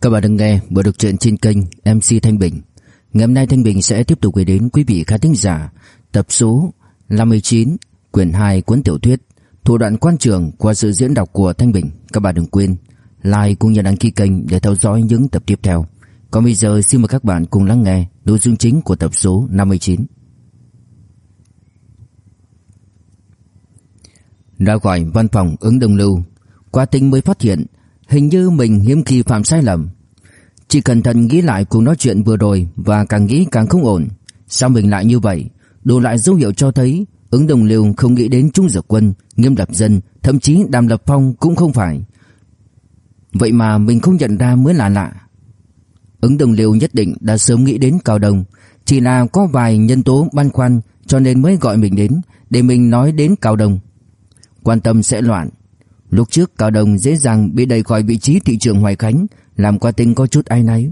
Các bạn đang nghe buổi được truyện trên kênh MC Thanh Bình. Ngày hôm nay Thanh Bình sẽ tiếp tục gửi đến quý vị khán thính giả tập số 59 quyển 2 cuốn tiểu thuyết Thủ đoạn quan trường qua sự diễn đọc của Thanh Bình. Các bạn đừng quên like cũng như đăng ký kênh để theo dõi những tập tiếp theo. Còn bây giờ xin mời các bạn cùng lắng nghe nội dung chính của tập số 59. Ra khỏi văn phòng ứng đồng lưu, qua tinh mới phát hiện hình như mình hiếm khi phạm sai lầm. Chỉ cẩn thận nghĩ lại cuộc nói chuyện vừa rồi và càng nghĩ càng không ổn. Sao mình lại như vậy? Đủ lại dấu hiệu cho thấy ứng đồng liêu không nghĩ đến Trung Dược Quân, Nghiêm Lập Dân, thậm chí Đàm Lập Phong cũng không phải. Vậy mà mình không nhận ra mới là lạ. Ứng đồng liêu nhất định đã sớm nghĩ đến Cao đồng chỉ là có vài nhân tố băn khoăn cho nên mới gọi mình đến để mình nói đến Cao đồng Quan tâm sẽ loạn, Lúc trước Cao Đồng dễ dàng bị đẩy khỏi vị trí thị trưởng Hoài Khánh, làm qua tinh có chút ai nấy.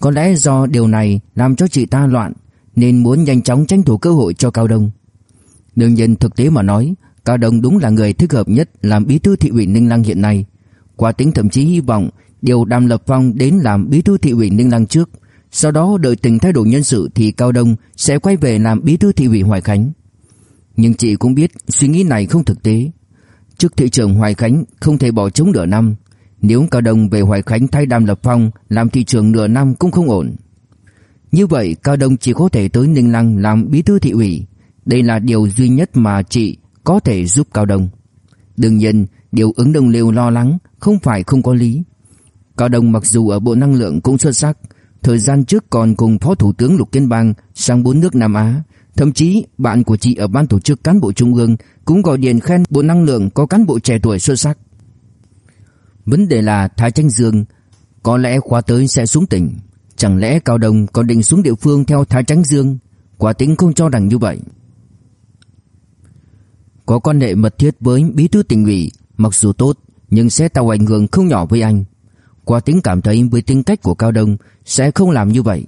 Có lẽ do điều này làm cho chị ta loạn, nên muốn nhanh chóng tranh thủ cơ hội cho Cao Đông. Đương nhiên thực tế mà nói, Cao Đông đúng là người thích hợp nhất làm bí thư thị ủy Ninh Lăng hiện nay. Qua tính thậm chí hy vọng điều Đàm Lập Phong đến làm bí thư thị ủy Ninh Lăng trước, sau đó đợi tình thay đổi nhân sự thì Cao Đông sẽ quay về làm bí thư thị ủy Hoài Khánh. Nhưng chị cũng biết suy nghĩ này không thực tế. Trước thị trưởng Hoài Khánh không thể bỏ trống nửa năm, nếu Cao Đông về Hoài Khánh thay Đàm Lập Phong làm thị trưởng nửa năm cũng không ổn. Như vậy Cao Đông chỉ có thể tới Ninh Lăng làm bí thư thị ủy, đây là điều duy nhất mà chị có thể giúp Cao Đông. Đương nhiên, điều ứng đồng liều lo lắng không phải không có lý. Cao Đông mặc dù ở Bộ Năng lượng cũng xuất sắc, thời gian trước còn cùng Phó Thủ tướng Lục Kiên Bang sang bốn nước Nam Á, Thậm chí bạn của chị ở ban tổ chức cán bộ trung ương cũng gọi điện khen Bộ Năng lượng có cán bộ trẻ tuổi xuất sắc. Vấn đề là Thái Tranh Dương có lẽ khóa tới sẽ xuống tỉnh. Chẳng lẽ Cao Đồng còn định xuống địa phương theo Thái tranh Dương? Quả tính không cho rằng như vậy. Có quan hệ mật thiết với bí thư tỉnh ủy, mặc dù tốt nhưng sẽ tạo ảnh hưởng không nhỏ với anh. Quả tính cảm thấy với tính cách của Cao Đông sẽ không làm như vậy.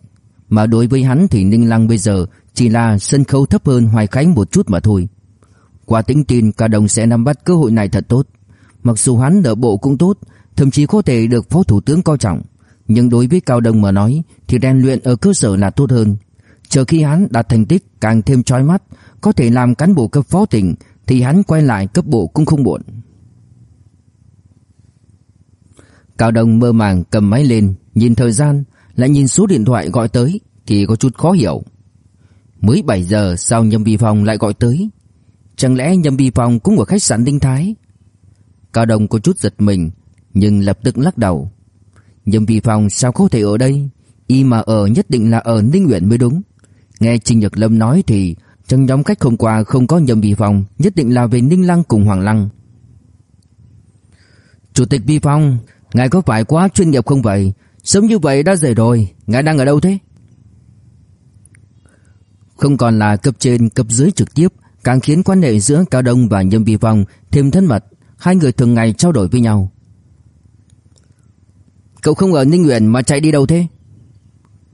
Mà đối với hắn thì Ninh Lăng bây giờ chỉ là sân khấu thấp hơn Hoài Khánh một chút mà thôi. Quả tính tin cả đồng sẽ nắm bắt cơ hội này thật tốt. Mặc dù hắn ở bộ cũng tốt, thậm chí có thể được Phó Thủ tướng coi trọng. Nhưng đối với Cao Đông mà nói thì rèn luyện ở cơ sở là tốt hơn. Chờ khi hắn đạt thành tích càng thêm chói mắt, có thể làm cán bộ cấp phó tỉnh thì hắn quay lại cấp bộ cũng không muộn. Cao Đông mơ màng cầm máy lên, nhìn thời gian, lại nhìn số điện thoại gọi tới thì có chút khó hiểu. Mới 7 giờ sao Nhâm Vi Phong lại gọi tới. Chẳng lẽ Nhâm Vi Phong cũng ở khách sạn Đinh Thái? Cao Đồng có chút giật mình, Nhưng lập tức lắc đầu. Nhâm Vi Phong sao có thể ở đây? Y mà ở nhất định là ở Ninh Nguyễn mới đúng. Nghe Trình Nhật Lâm nói thì, Trong nhóm khách hôm qua không có Nhâm Vi Phong, Nhất định là về Ninh Lăng cùng Hoàng Lăng. Chủ tịch Vi Phong, Ngài có phải quá chuyên nghiệp không vậy? Sớm như vậy đã dậy rồi, Ngài đang ở đâu thế? Không còn là cấp trên cấp dưới trực tiếp, càng khiến quan hệ giữa Cao Đông và Nhâm Vi Phong thêm thân mật, hai người thường ngày trao đổi với nhau. Cậu không ở Ninh nguyễn mà chạy đi đâu thế?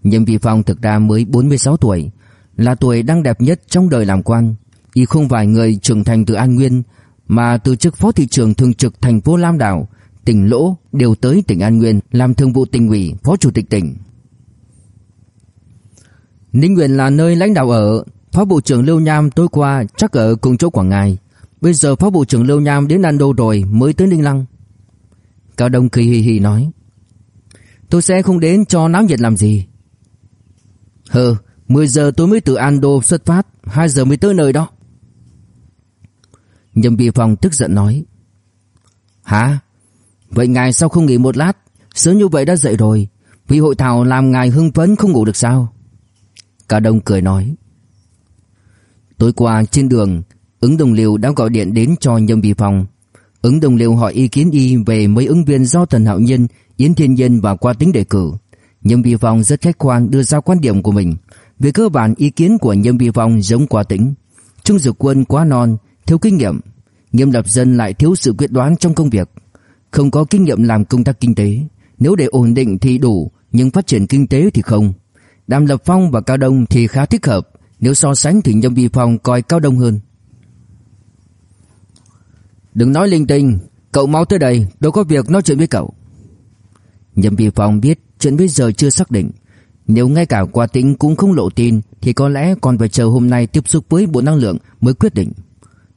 Nhâm Vi Phong thực ra mới 46 tuổi, là tuổi đang đẹp nhất trong đời làm quan. Y không phải người trưởng thành từ An Nguyên, mà từ chức phó thị trưởng thường trực thành phố Lam Đảo, tỉnh Lỗ đều tới tỉnh An Nguyên làm thường vụ tỉnh ủy, phó chủ tịch tỉnh. Ninh Nguyên là nơi lãnh đạo ở, Phó Bộ trưởng Lưu Nham tối qua chắc ở cùng chỗ Quảng Ngài. Bây giờ Phó Bộ trưởng Lưu Nham đến Ando rồi mới tới Ninh Lăng. Cao Đông cười hì hì nói. Tôi sẽ không đến cho náo nhiệt làm gì. Hừ, 10 giờ tôi mới từ Ando xuất phát, 2 giờ mới tới nơi đó. Nhâm Bì Phòng tức giận nói. Hả? Vậy ngài sao không nghỉ một lát? Sớm như vậy đã dậy rồi. Vì hội thảo làm ngài hưng phấn không ngủ được sao? Cả đông cười nói. Tối qua trên đường, ứng đồng liêu đã gọi điện đến cho nhâm vi Phong. Ứng đồng liêu hỏi ý kiến y về mấy ứng viên do Tần Hạo Nhân, Yến Thiên Nhân và qua tính đề cử. Nhâm vi Phong rất khách quan đưa ra quan điểm của mình. Về cơ bản ý kiến của nhâm vi Phong giống qua tính. Trung dược quân quá non, thiếu kinh nghiệm. Nghiêm lập dân lại thiếu sự quyết đoán trong công việc. Không có kinh nghiệm làm công tác kinh tế. Nếu để ổn định thì đủ, nhưng phát triển kinh tế thì không. Đàm Lập Phong và Cao Đông thì khá thích hợp, Nếu so sánh thì Nhâm Vi Phong coi Cao Đông hơn. Đừng nói linh tinh Cậu mau tới đây Tôi có việc nói chuyện với cậu. Nhâm Vi Phong biết chuyện bây giờ chưa xác định. Nếu ngay cả qua tính cũng không lộ tin Thì có lẽ còn phải chờ hôm nay tiếp xúc với Bộ Năng lượng mới quyết định.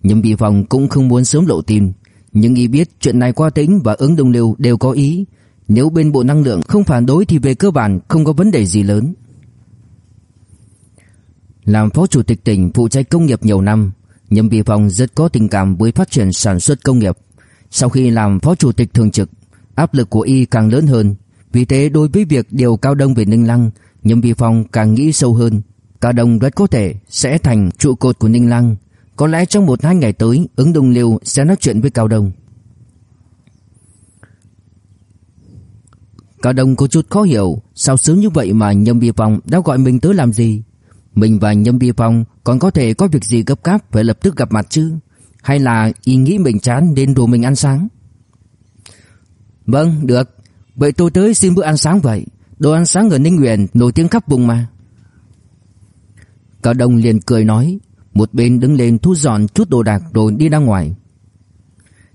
Nhâm Vi Phong cũng không muốn sớm lộ tin Nhưng y biết chuyện này qua tính và ứng đồng liêu đều có ý. Nếu bên Bộ Năng lượng không phản đối Thì về cơ bản không có vấn đề gì lớn. Làm phó chủ tịch tỉnh phụ trách công nghiệp nhiều năm Nhâm Vi Phong rất có tình cảm với phát triển sản xuất công nghiệp. Sau khi làm phó chủ tịch thường trực, Áp lực của y càng lớn hơn. Vì thế, đối với việc điều Cao Đông về Ninh Lăng Nhâm Vi Phong càng nghĩ sâu hơn. Cao Đông rất có thể sẽ thành trụ cột của Ninh Lăng. Có lẽ trong một hai ngày tới, Ứng Đông Liêu sẽ nói chuyện với Cao Đông. Cao Đông có chút khó hiểu, Sao sớm như vậy mà Nhâm Vi Phong đã gọi mình tới làm gì? Mình và Nhâm Vi Phong còn có thể có việc gì gấp gáp Phải lập tức gặp mặt chứ Hay là ý nghĩ mình chán nên đồ mình ăn sáng Vâng, được. Vậy tôi tới xin bữa ăn sáng vậy. Đồ ăn sáng ở Ninh Nguyễn nổi tiếng khắp vùng mà. Cao Đông liền cười nói, một bên đứng lên thu dọn chút đồ đạc rồi đi ra ngoài.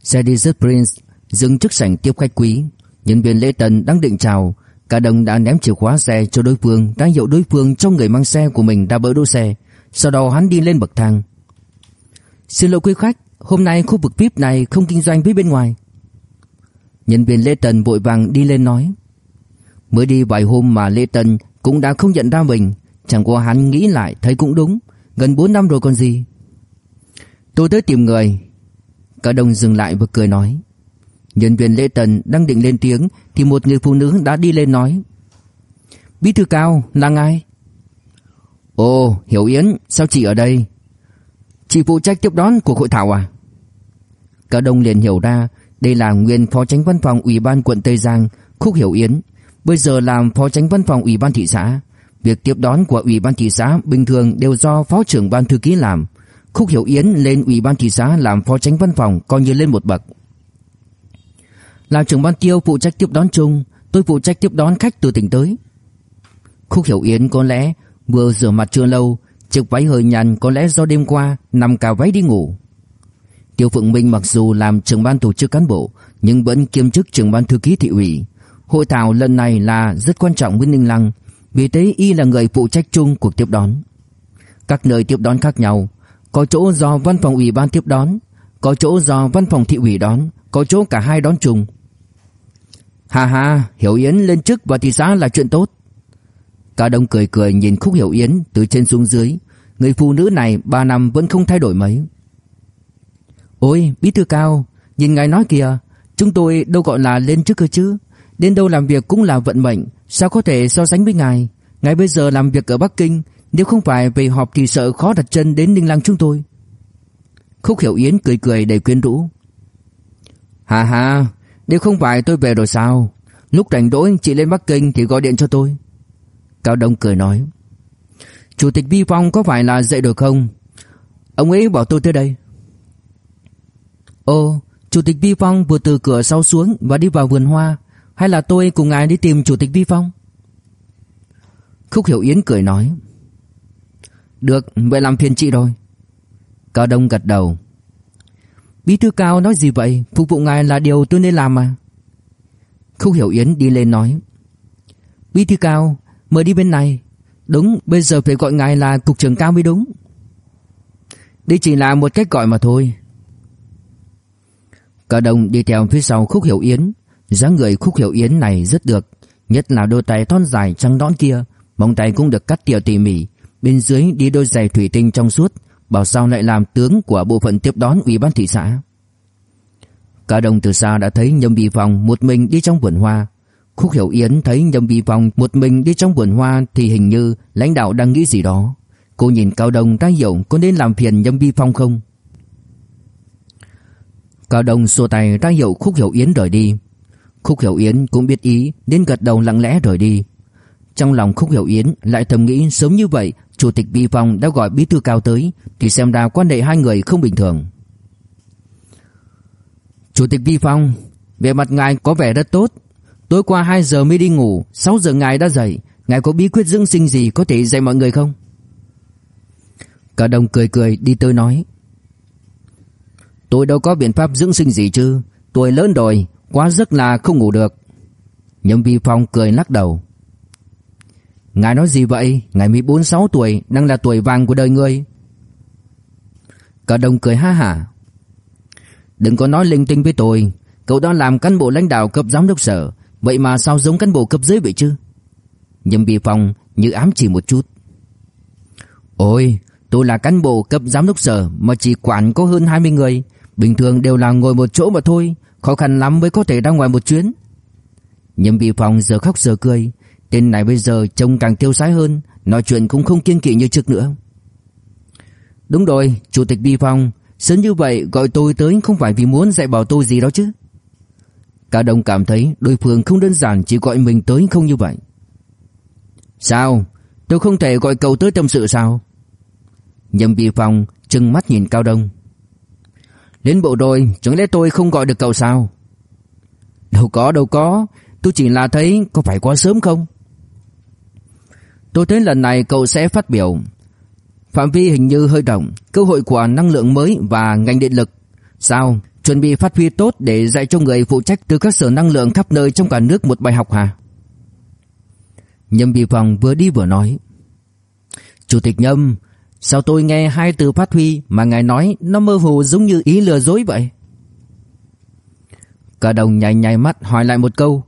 Xe đi Prince dừng trước sảnh tiếp khách quý. Nhân viên lễ tân đang định chào, Cả đồng đã ném chìa khóa xe cho đối phương, đang hiệu đối phương cho người mang xe của mình ra bỡ đỗ xe. Sau đó hắn đi lên bậc thang. Xin lỗi quý khách, hôm nay khu vực VIP này không kinh doanh với bên ngoài. Nhân viên Lê Tần vội vàng đi lên nói Mới đi vài hôm mà Lê Tần cũng đã không nhận ra mình Chẳng qua hắn nghĩ lại thấy cũng đúng Gần 4 năm rồi còn gì Tôi tới tìm người Cả đồng dừng lại và cười nói Nhân viên Lê Tần đang định lên tiếng Thì một người phụ nữ đã đi lên nói Bí thư cao là ai Ồ Hiểu Yến Sao chị ở đây Chị phụ trách tiếp đón cuộc hội thảo à Cả đông liền hiểu ra đây là nguyên phó tránh văn phòng Ủy ban quận Tây Giang, Khúc Hiểu Yến, bây giờ làm phó tránh văn phòng Ủy ban thị xã. Việc tiếp đón của Ủy ban thị xã bình thường đều do phó trưởng ban thư ký làm. Khúc Hiểu Yến lên Ủy ban thị xã làm phó tránh văn phòng coi như lên một bậc. Là trưởng ban tiêu phụ trách tiếp đón chung, tôi phụ trách tiếp đón khách từ tỉnh tới. Khúc Hiểu Yến có lẽ vừa rửa mặt chưa lâu, chiếc váy hơi nhăn có lẽ do đêm qua nằm cả váy đi ngủ. Tiêu Phượng Minh mặc dù làm trưởng ban tổ chức cán bộ nhưng vẫn kiêm chức trưởng ban thư ký thị ủy. Hội thảo lần này là rất quan trọng với Ninh Lăng, vì thế y là người phụ trách chung cuộc tiếp đón. Các nơi tiếp đón khác nhau, có chỗ do văn phòng ủy ban tiếp đón, có chỗ do văn phòng thị ủy đón, có chỗ cả hai đón chung. Hà hà, Hiểu Yến lên chức và thị xã là chuyện tốt. Cả đông cười cười nhìn Khúc Hiểu Yến từ trên xuống dưới, người phụ nữ này ba năm vẫn không thay đổi mấy. Ôi bí thư cao Nhìn ngài nói kìa Chúng tôi đâu gọi là lên chức cơ chứ Đến đâu làm việc cũng là vận mệnh Sao có thể so sánh với ngài Ngài bây giờ làm việc ở Bắc Kinh Nếu không phải về họp thì sợ khó đặt chân đến Ninh Lăng chúng tôi Khúc Hiểu Yến cười cười đầy quyến rũ. Hà hà Nếu không phải tôi về rồi sao? Lúc rảnh rỗi chị lên Bắc Kinh thì gọi điện cho tôi. Cao Đông cười nói. Chủ tịch Vi Phong có phải là dậy được không? Ông ấy bảo tôi tới đây. Ồ, Chủ tịch Vi Phong vừa từ cửa sau xuống và đi vào vườn hoa. Hay là tôi cùng ngài đi tìm Chủ tịch Vi Phong? Khúc Hiểu Yến cười nói. Được, vậy làm phiền chị rồi. Cao Đông gật đầu. Bí thư cao nói gì vậy? Phục vụ ngài là điều tôi nên làm mà. Khúc Hiểu Yến đi lên nói. Bí thư cao, Mời đi bên này. Đúng, bây giờ phải gọi ngài là cục trưởng cao mới đúng. Đây chỉ là một cách gọi mà thôi. Cao Đông đi theo phía sau Khúc Hiểu Yến. dáng người Khúc Hiểu Yến này rất được, Nhất là đôi tay thon dài trắng nõn kia, Móng tay cũng được cắt tỉa tỉ mỉ, Bên dưới đi đôi giày thủy tinh trong suốt Bảo sao lại làm tướng của bộ phận tiếp đón ủy ban thị xã Cả đồng từ xa đã thấy Nhâm Bì Phong một mình đi trong vườn hoa Khúc Hiểu Yến thấy Nhâm Bì Phong một mình đi trong vườn hoa Thì hình như lãnh đạo đang nghĩ gì đó Cô nhìn Cao Đông ra hiểu có nên làm phiền Nhâm Bì Phong không Cao Đông xua tay ra hiệu Khúc Hiểu Yến rời đi. Khúc Hiểu Yến cũng biết ý nên gật đầu lặng lẽ rời đi. Trong lòng Khúc Hiểu Yến lại thầm nghĩ sớm như vậy Chủ tịch Vi Phong đã gọi bí thư cao tới thì xem ra quan hệ hai người không bình thường. Chủ tịch Vi Phong, Về mặt ngài có vẻ rất tốt. Tối qua 2 giờ mới đi ngủ, 6 giờ ngài đã dậy. Ngài có bí quyết dưỡng sinh gì có thể dạy mọi người không? Cả đồng cười cười đi tới nói Tôi đâu có biện pháp dưỡng sinh gì chứ Tôi lớn rồi Quá giấc là không ngủ được Nhâm Vi Phong cười lắc đầu Ngài nói gì vậy? Ngài mới 46 tuổi, Đang là tuổi vàng của đời ngươi. Cả đồng cười ha hả. Đừng có nói linh tinh với tôi. Cậu đã làm cán bộ lãnh đạo cấp giám đốc sở. Vậy mà sao giống cán bộ cấp dưới vậy chứ? Nhâm bị phòng như ám chỉ một chút. Ôi, Tôi là cán bộ cấp giám đốc sở Mà chỉ quản có hơn 20 người. Bình thường đều là ngồi một chỗ mà thôi. Khó khăn lắm mới có thể ra ngoài một chuyến. Nhâm bị phòng giờ khóc giờ cười. Tên này bây giờ trông càng tiêu sái hơn, Nói chuyện cũng không kiên kỵ như trước nữa. Đúng rồi, Chủ tịch Vi Phong, Sớm như vậy gọi tôi tới không phải vì muốn dạy bảo tôi gì đó chứ. Cả đồng cảm thấy đối phương không đơn giản chỉ gọi mình tới không như vậy. Sao? Tôi không thể gọi cậu tới tâm sự sao? Nhâm Vi Phong trừng mắt nhìn Cao Đông. Đến bộ đội, Chẳng lẽ tôi không gọi được cậu sao? Đâu có đâu có. Tôi chỉ là thấy có phải quá sớm không? Tôi thấy lần này cậu sẽ phát biểu. Phạm vi hình như hơi rộng, Cơ hội của năng lượng mới và ngành điện lực. Sao? Chuẩn bị phát huy tốt để dạy cho người phụ trách từ các sở năng lượng khắp nơi trong cả nước một bài học hả? Nhâm Bì Phòng vừa đi vừa nói. Chủ tịch Nhâm, Sao tôi nghe hai từ phát huy mà ngài nói nó mơ hồ giống như ý lừa dối vậy? Cả đồng nhảy nhảy mắt hỏi lại một câu.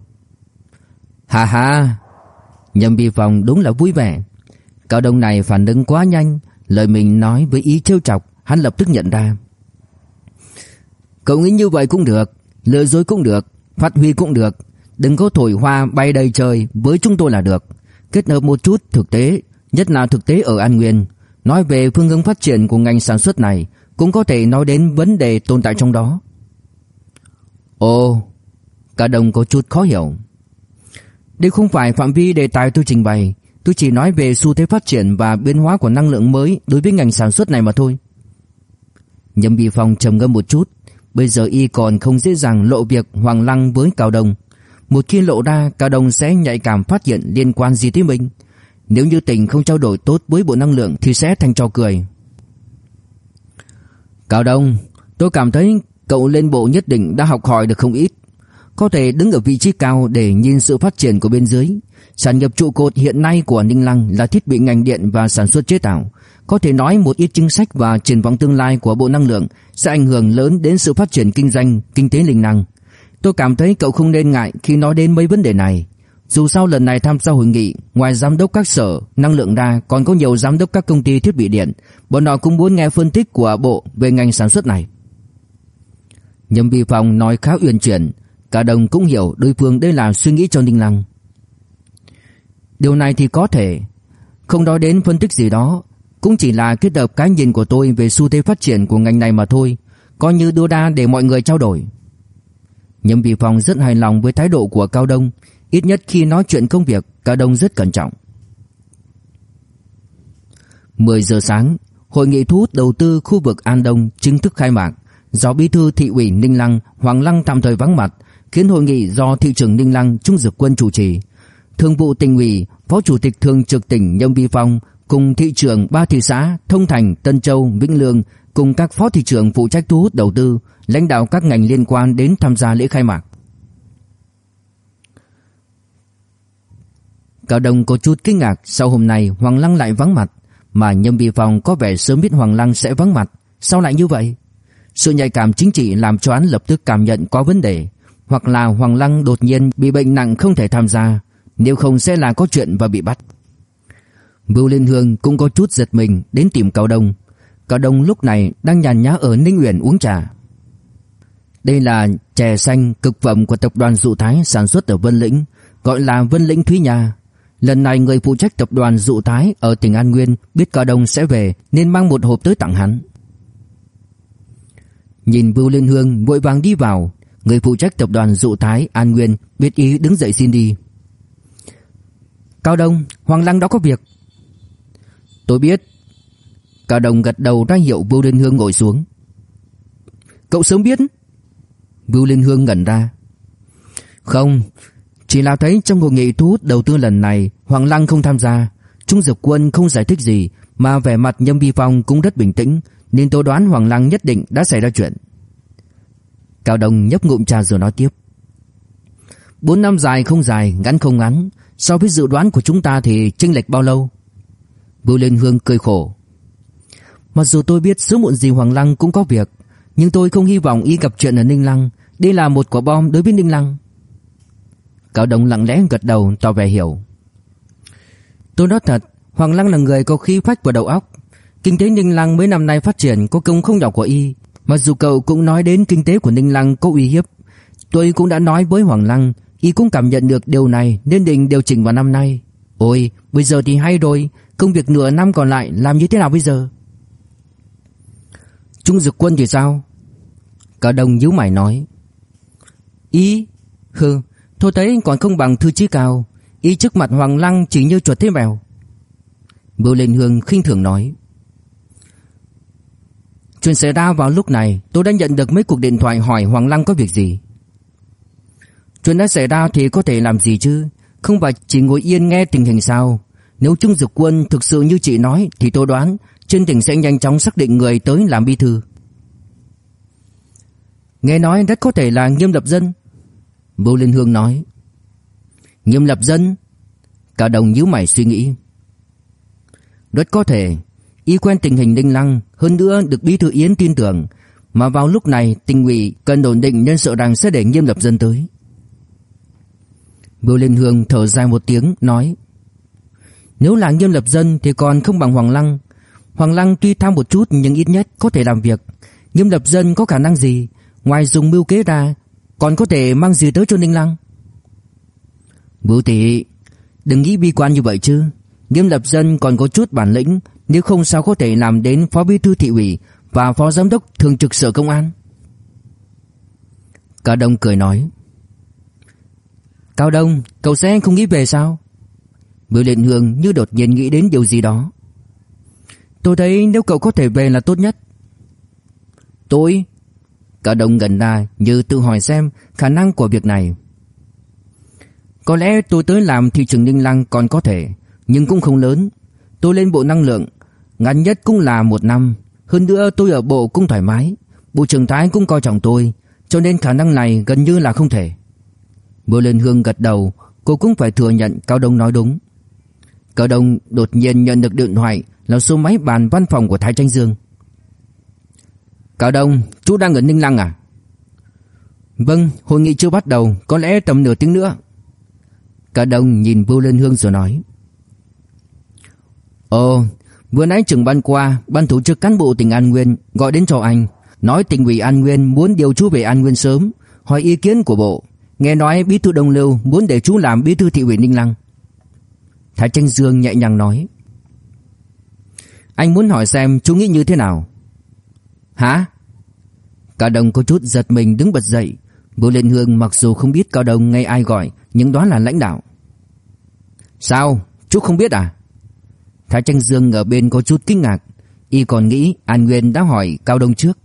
Hà hà Nhâm Bì Phong đúng là vui vẻ. Cao đồng này phản ứng quá nhanh, Lời mình nói với ý trêu chọc, Hắn lập tức nhận ra. Cậu nghĩ như vậy cũng được, Lừa dối cũng được, Phát huy cũng được, Đừng có thổi hoa bay đầy trời Với chúng tôi là được. Kết hợp một chút thực tế, Nhất là thực tế ở An Nguyên, Nói về phương hướng phát triển của ngành sản xuất này, Cũng có thể nói đến vấn đề tồn tại trong đó. Ồ Cả đồng có chút khó hiểu. Đây không phải phạm vi đề tài tôi trình bày Tôi chỉ nói về xu thế phát triển và biến hóa của năng lượng mới đối với ngành sản xuất này mà thôi. Nhâm Bì Phong trầm ngâm một chút, bây giờ y còn không dễ dàng lộ việc Hoàng Lăng với Cao Đông. Một khi lộ ra, Cao Đông sẽ nhạy cảm phát hiện liên quan gì tới mình. Nếu như tình không trao đổi tốt với Bộ Năng lượng thì sẽ thành trò cười. Cao Đông, tôi cảm thấy cậu lên bộ nhất định đã học hỏi được không ít. Có thể đứng ở vị trí cao để nhìn sự phát triển của bên dưới. Sản nghiệp trụ cột hiện nay của Ninh Lăng là thiết bị ngành điện và sản xuất chế tạo. Có thể nói một ít chính sách và triển vọng tương lai của Bộ Năng lượng sẽ ảnh hưởng lớn đến sự phát triển kinh doanh, kinh tế Ninh Lăng. Tôi cảm thấy cậu không nên ngại khi nói đến mấy vấn đề này. Dù sao lần này tham gia hội nghị, ngoài giám đốc các sở năng lượng ra còn có nhiều giám đốc các công ty thiết bị điện, bọn họ cũng muốn nghe phân tích của bộ về ngành sản xuất này. Nhâm Vi Phong nói khá uyển chuyển, cả đồng cũng hiểu đối phương đây là suy nghĩ cho Ninh Lăng. Điều này thì có thể. Không nói đến phân tích gì đó, Cũng chỉ là kết hợp cái nhìn của tôi Về xu thế phát triển của ngành này mà thôi, Coi như đưa ra để mọi người trao đổi. Nhâm Vị Phong rất hài lòng với thái độ của Cao Đông, Ít nhất khi nói chuyện công việc, Cao Đông rất cẩn trọng. 10 giờ sáng, Hội nghị thu hút đầu tư khu vực An Đông chính thức khai mạc Do bí thư thị ủy Ninh Lăng Hoàng Lăng tạm thời vắng mặt Khiến hội nghị do thị trưởng Ninh Lăng Trung Dực Quân chủ trì Thường vụ tỉnh ủy, Phó Chủ tịch Thường trực tỉnh Nhâm Vi Phong cùng thị trưởng ba thị xã Thông Thành, Tân Châu, Vĩnh Lương cùng các phó thị trưởng phụ trách thu hút đầu tư, lãnh đạo các ngành liên quan đến tham gia lễ khai mạc. Cao Đông có chút kinh ngạc sau hôm nay Hoàng Lăng lại vắng mặt, mà Nhâm Vi Phong có vẻ sớm biết Hoàng Lăng sẽ vắng mặt, sao lại như vậy? Sự nhạy cảm chính trị làm cho hắn lập tức cảm nhận có vấn đề, hoặc là Hoàng Lăng đột nhiên bị bệnh nặng không thể tham gia, nếu không sẽ là có chuyện và bị bắt. Bưu Liên Hương cũng có chút giật mình Đến tìm Cao Đông. Cao Đông lúc này đang nhàn nhã ở Ninh Uyển uống trà. Đây là chè xanh cực phẩm của tập đoàn Dụ Thái sản xuất ở Vân Lĩnh Gọi là Vân Lĩnh Thúy Nha Lần này người phụ trách tập đoàn Dụ Thái ở tỉnh An Nguyên biết Cao Đông sẽ về nên mang một hộp tới tặng hắn. Nhìn Bưu Liên Hương vội vàng đi vào, người phụ trách tập đoàn Dụ Thái An Nguyên biết ý đứng dậy xin đi. Cao Đông, Hoàng Lăng đó có việc. Tôi biết. Cao Đông gật đầu ra hiệu Vưu Liên Hương ngồi xuống. Cậu sớm biết. Vưu Liên Hương ngẩn ra. Không, chỉ là thấy trong hội nghị thu hút đầu tư lần này Hoàng Lăng không tham gia. Trung Dực Quân không giải thích gì Mà vẻ mặt Nhâm Vi Phong cũng rất bình tĩnh Nên tôi đoán Hoàng Lăng nhất định đã xảy ra chuyện Cao Đông nhấp ngụm trà rồi nói tiếp. Bốn năm dài không dài, Ngắn không ngắn. So với dự đoán của chúng ta thì chênh lệch bao lâu? Bưu Liên Hương cười khổ. Mặc dù tôi biết sớm muộn gì Hoàng Lăng cũng có việc, Nhưng tôi không hy vọng y gặp chuyện ở Ninh Lăng. Đây là một quả bom đối với Ninh Lăng. Cao Đông lặng lẽ gật đầu, tỏ vẻ hiểu. Tôi nói thật, Hoàng Lăng là người có khí phách và đầu óc. Kinh tế Ninh Lăng mấy năm nay phát triển có công không nhỏ của y. Mặc dù cậu cũng nói đến kinh tế của Ninh Lăng có uy hiếp, Tôi cũng đã nói với Hoàng Lăng, Y cũng cảm nhận được điều này nên định điều chỉnh vào năm nay. Ôi, bây giờ thì hay rồi, Công việc nửa năm còn lại làm như thế nào bây giờ? Trung dực quân thì sao? Cả đồng nhíu mày nói. Ý, Hừ Tôi thấy còn không bằng thư chí cao, Y trước mặt Hoàng Lăng chỉ như chuột thế mèo Bưu Lên Hương khinh thường nói. Chuyện xảy ra vào lúc này, Tôi đã nhận được mấy cuộc điện thoại hỏi Hoàng Lăng có việc gì. Chuyện đã xảy ra thì có thể làm gì chứ? Không phải chỉ ngồi yên nghe tình hình sao? Nếu Trung Dực Quân thực sự như chị nói, Thì tôi đoán Trên tỉnh sẽ nhanh chóng xác định người tới làm bí thư. Nghe nói rất có thể là nghiêm lập dân. Bưu Liên Hương nói, Nghiêm lập dân? Cả đồng nhíu mày suy nghĩ. Rất có thể. Y quen tình hình Đinh Lăng, Hơn nữa được Bí Thư Yến tin tưởng. Mà vào lúc này, tình ủy cần ổn định Nên sợ rằng sẽ để nghiêm lập dân tới. Bưu Liên Hương thở dài một tiếng, nói, Nếu là nghiêm lập dân Thì còn không bằng Hoàng Lăng. Hoàng Lăng tuy tham một chút nhưng ít nhất có thể làm việc. Nghiêm lập dân có khả năng gì? Ngoài dùng mưu kế ra, Còn có thể mang gì tới cho Ninh Lăng? Bưu tỷ, Đừng nghĩ bi quan như vậy chứ. Nghiêm lập dân còn có chút bản lĩnh nếu không sao có thể làm đến phó bí thư thị ủy Và phó giám đốc thường trực sở công an? Cả đông cười nói. Cao Đông, Cậu sẽ không nghĩ về sao? Bưu Liên Hương như đột nhiên nghĩ đến điều gì đó. Tôi thấy nếu cậu có thể về là tốt nhất. Tôi? Cao Đông gần ra như tự hỏi xem khả năng của việc này. Có lẽ tôi tới làm thị trường Ninh Lăng còn có thể, Nhưng cũng không lớn. Tôi lên bộ năng lượng Ngắn nhất cũng là một năm. Hơn nữa tôi ở bộ cũng thoải mái. Bộ trưởng Thái cũng coi trọng tôi, Cho nên khả năng này gần như là không thể. Bưu Liên Hương gật đầu, Cô cũng phải thừa nhận Cao Đông nói đúng. Cao Đông đột nhiên nhận được điện thoại Là số máy bàn văn phòng của Thái Tranh Dương. Cao Đông, Chú đang ở Ninh Lăng à? Vâng hội nghị chưa bắt đầu, Có lẽ tầm nửa tiếng nữa. Cao Đông nhìn Bưu Liên Hương rồi nói. Ồ Vừa nãy trưởng ban qua Ban thủ chức cán bộ tỉnh An Nguyên Gọi đến cho anh Nói tỉnh ủy An Nguyên muốn điều chú về An Nguyên sớm Hỏi ý kiến của bộ Nghe nói bí thư Đông Lưu muốn để chú làm bí thư thị ủy Ninh Lăng. Thái Tranh Dương nhẹ nhàng nói. Anh muốn hỏi xem chú nghĩ như thế nào? Hả? Cao Đông có chút giật mình đứng bật dậy. Bưu Liên Hương mặc dù không biết Cao Đông ngay ai gọi, nhưng đó là lãnh đạo. Sao? Chú không biết à? Thái Tranh Dương ở bên có chút kinh ngạc. Y còn nghĩ An Nguyên đã hỏi Cao Đông trước.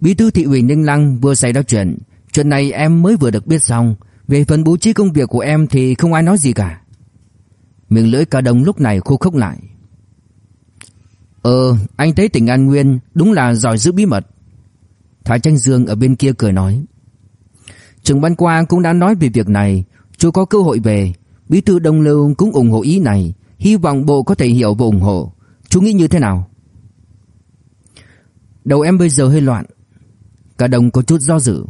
Bí thư thị ủy Ninh Lăng vừa xảy ra chuyện, Chuyện này em mới vừa được biết xong. Về phần bố trí công việc của em thì không ai nói gì cả. Miệng lưỡi cao đông lúc này khô khốc lại. Ờ anh thấy tỉnh An Nguyên Đúng là giỏi giữ bí mật. Thái Tranh Dương ở bên kia cười nói. Trường ban qua cũng đã nói về việc này. Chú có cơ hội về. Bí thư Đông Lưu cũng ủng hộ ý này. Hy vọng bộ có thể hiểu và ủng hộ. Chú nghĩ như thế nào? Đầu em bây giờ hơi loạn. Cả đồng có chút do dự.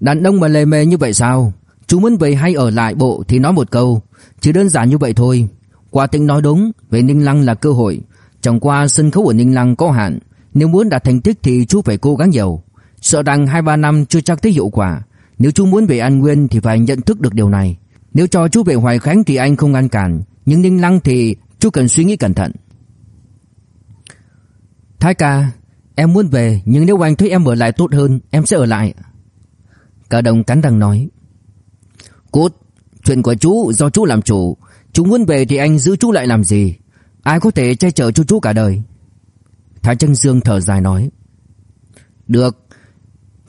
Đàn ông mà lề mề như vậy sao? Chú muốn về hay ở lại bộ thì nói một câu. Chỉ đơn giản như vậy thôi. Quả tính nói đúng Về Ninh Lăng là cơ hội. Chẳng qua sân khấu ở Ninh Lăng có hạn. Nếu muốn đạt thành tích thì chú phải cố gắng nhiều. Sợ rằng 2-3 năm chưa chắc thấy hiệu quả. Nếu chú muốn về An Nguyên thì phải nhận thức được điều này. Nếu cho chú về Hoài Khánh thì anh không ngăn cản, Nhưng Ninh Lăng thì chú cần suy nghĩ cẩn thận. Thái ca, Em muốn về, nhưng nếu anh thấy em ở lại tốt hơn, Em sẽ ở lại. Cả đồng cắn răng nói. Cút, Chuyện của chú do chú làm chủ. Chú muốn về thì anh giữ chú lại làm gì? Ai có thể che chở cho chú cả đời? Thái Trân Dương thở dài nói. Được,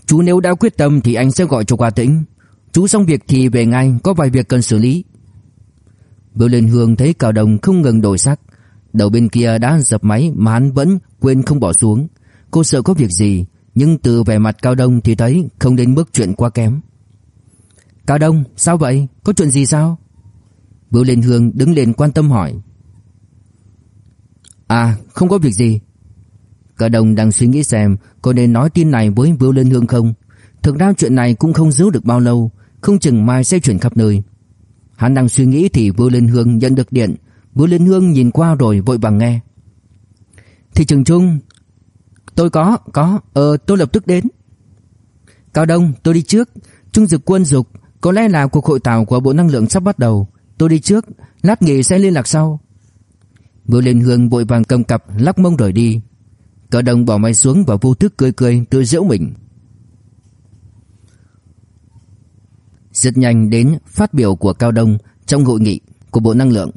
Chú nếu đã quyết tâm thì anh sẽ gọi cho qua tĩnh Chú xong việc thì về ngay Có vài việc cần xử lý Bưu Liên Hương thấy Cao đồng không ngừng đổi sắc, đầu bên kia đã dập máy mà hắn vẫn quên không bỏ xuống. Cô sợ có việc gì, nhưng từ vẻ mặt Cao Đông thì thấy không đến mức chuyện quá kém. Cao Đông, sao vậy? Có chuyện gì sao? Bưu Liên Hương đứng lên quan tâm hỏi. À, không có việc gì. Cao Đông đang suy nghĩ xem có nên nói tin này với Bưu Liên Hương không. Thực ra chuyện này cũng không giữ được bao lâu, không chừng mai sẽ chuyển khắp nơi. Hắn đang suy nghĩ thì Vưu Liên Hương nhận được điện. Vưu Liên Hương nhìn qua rồi vội vàng nghe. Thị trường Trung, tôi có, có, ờ tôi lập tức đến. Cao Đông, tôi đi trước. Trung Dực Quân dục, có lẽ là cuộc hội thảo của Bộ Năng lượng sắp bắt đầu. Tôi đi trước, lát nghỉ sẽ liên lạc sau. Vưu Liên Hương vội vàng cầm cặp lắc mông rời đi. Cao Đông bỏ máy xuống và vô thức cười cười tự giễu mình. Rất nhanh đến phát biểu của Cao Đông trong hội nghị của Bộ Năng lượng.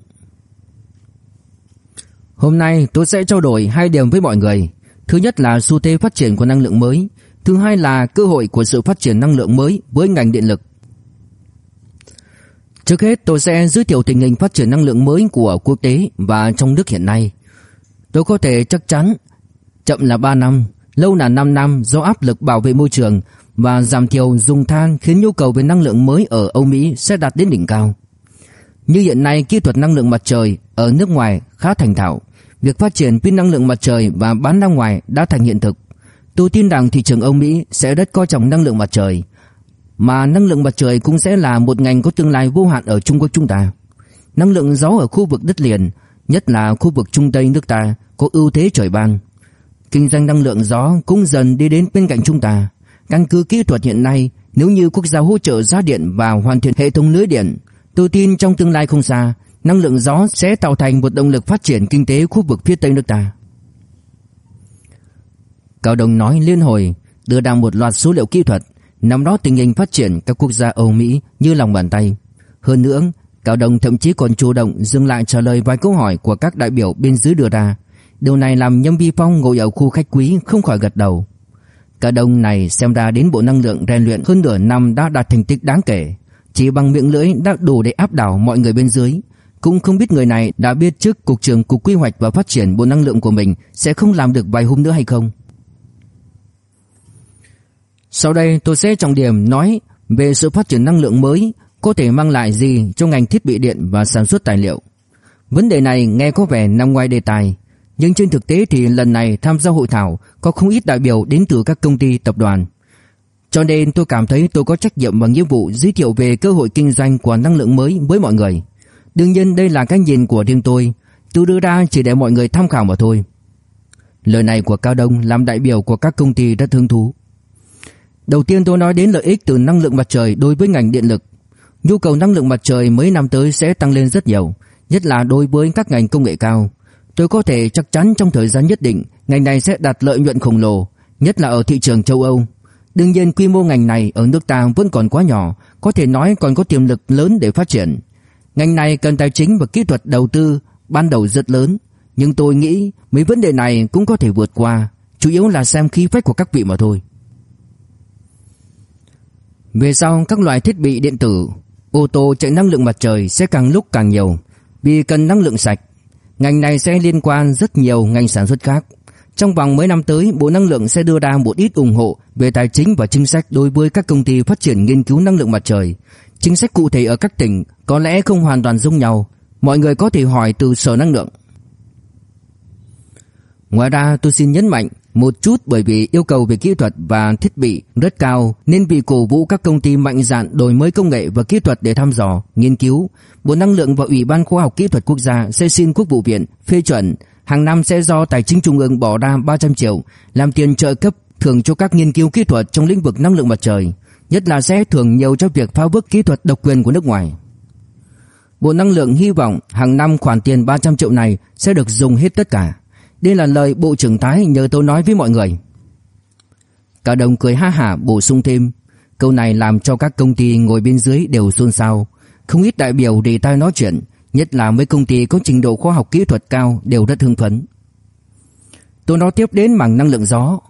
Hôm nay tôi sẽ trao đổi hai điểm với mọi người. Thứ nhất là xu thế phát triển của năng lượng mới, thứ hai là cơ hội của sự phát triển năng lượng mới với ngành điện lực. Trước hết tôi sẽ giới thiệu tình hình phát triển năng lượng mới của quốc tế và trong nước hiện nay. Tôi có thể chắc chắn chậm là 3 năm, lâu là 5 năm do áp lực bảo vệ môi trường và giảm thiểu dùng than khiến nhu cầu về năng lượng mới ở Âu Mỹ sẽ đạt đến đỉnh cao. Như hiện nay kỹ thuật năng lượng mặt trời ở nước ngoài khá thành thạo, việc phát triển pin năng lượng mặt trời và bán ra ngoài đã thành hiện thực. Tôi tin rằng thị trường Âu Mỹ sẽ rất coi trọng năng lượng mặt trời, mà năng lượng mặt trời cũng sẽ là một ngành có tương lai vô hạn ở Trung Quốc chúng ta. Năng lượng gió ở khu vực đất liền, nhất là khu vực trung tây nước ta có ưu thế trời ban. Kinh doanh năng lượng gió cũng dần đi đến bên cạnh chúng ta. Căn cứ kỹ thuật hiện nay, nếu như quốc gia hỗ trợ giá điện và hoàn thiện hệ thống lưới điện, tôi tin trong tương lai không xa, năng lượng gió sẽ tạo thành một động lực phát triển kinh tế khu vực phía Tây nước ta. Cao Đồng nói liên hồi, đưa ra một loạt số liệu kỹ thuật, nắm đó tình hình phát triển các quốc gia Âu Mỹ như lòng bàn tay. Hơn nữa, Cao Đồng thậm chí còn chủ động dừng lại trả lời vài câu hỏi của các đại biểu bên dưới đưa ra. Điều này làm Nhâm Vi Phong ngồi ở khu khách quý không khỏi gật đầu. Cả đông này xem ra đến Bộ Năng lượng rèn luyện hơn nửa năm đã đạt thành tích đáng kể. Chỉ bằng miệng lưỡi đã đủ để áp đảo mọi người bên dưới. Cũng không biết người này đã biết trước Cục trưởng Cục Quy hoạch và Phát triển Bộ Năng lượng của mình sẽ không làm được vài hôm nữa hay không. Sau đây tôi sẽ trọng điểm nói về sự phát triển năng lượng mới có thể mang lại gì cho ngành thiết bị điện và sản xuất tài liệu. Vấn đề này nghe có vẻ nằm ngoài đề tài, nhưng trên thực tế thì lần này tham gia hội thảo có không ít đại biểu đến từ các công ty tập đoàn. Cho nên tôi cảm thấy tôi có trách nhiệm và nghĩa vụ giới thiệu về cơ hội kinh doanh của năng lượng mới với mọi người. Đương nhiên đây là cái nhìn của riêng tôi, tôi đưa ra chỉ để mọi người tham khảo mà thôi. Lời này của Cao Đông làm đại biểu của các công ty rất hứng thú. Đầu tiên tôi nói đến lợi ích từ năng lượng mặt trời đối với ngành điện lực. Nhu cầu năng lượng mặt trời mấy năm tới sẽ tăng lên rất nhiều, nhất là đối với các ngành công nghệ cao. Tôi có thể chắc chắn trong thời gian nhất định ngành này sẽ đạt lợi nhuận khổng lồ, nhất là ở thị trường châu Âu. Đương nhiên quy mô ngành này ở nước ta vẫn còn quá nhỏ, có thể nói còn có tiềm lực lớn để phát triển. Ngành này cần tài chính và kỹ thuật đầu tư ban đầu rất lớn, nhưng tôi nghĩ mấy vấn đề này cũng có thể vượt qua, chủ yếu là xem khí phách của các vị mà thôi. Về sau các loại thiết bị điện tử, ô tô chạy năng lượng mặt trời sẽ càng lúc càng nhiều, vì cần năng lượng sạch. Ngành này sẽ liên quan rất nhiều ngành sản xuất khác. Trong vòng mấy năm tới, Bộ Năng lượng sẽ đưa ra một ít ủng hộ về tài chính và chính sách đối với các công ty phát triển nghiên cứu năng lượng mặt trời. Chính sách cụ thể ở các tỉnh có lẽ không hoàn toàn giống nhau. Mọi người có thể hỏi từ Sở Năng lượng. Ngoài ra tôi xin nhấn mạnh một chút bởi vì yêu cầu về kỹ thuật và thiết bị rất cao nên bị cổ vũ các công ty mạnh dạn đổi mới công nghệ và kỹ thuật để thăm dò, nghiên cứu. Bộ Năng lượng và Ủy ban Khoa học Kỹ thuật Quốc gia sẽ xin Quốc vụ viện phê chuẩn hàng năm sẽ do Tài chính Trung ương bỏ ra 300 triệu làm tiền trợ cấp thưởng cho các nghiên cứu kỹ thuật trong lĩnh vực năng lượng mặt trời, nhất là sẽ thưởng nhiều cho việc phá vỡ kỹ thuật độc quyền của nước ngoài. Bộ Năng lượng hy vọng hàng năm khoản tiền 300 triệu này sẽ được dùng hết tất cả. Đây là lời Bộ trưởng Thái nhờ tôi nói với mọi người. Cả đồng cười ha hả bổ sung thêm. Câu này làm cho các công ty ngồi bên dưới đều xôn xao. Không ít đại biểu đề tai nói chuyện, nhất là mấy công ty có trình độ khoa học kỹ thuật cao đều rất hưng phấn. Tôi nói tiếp đến mảng năng lượng gió.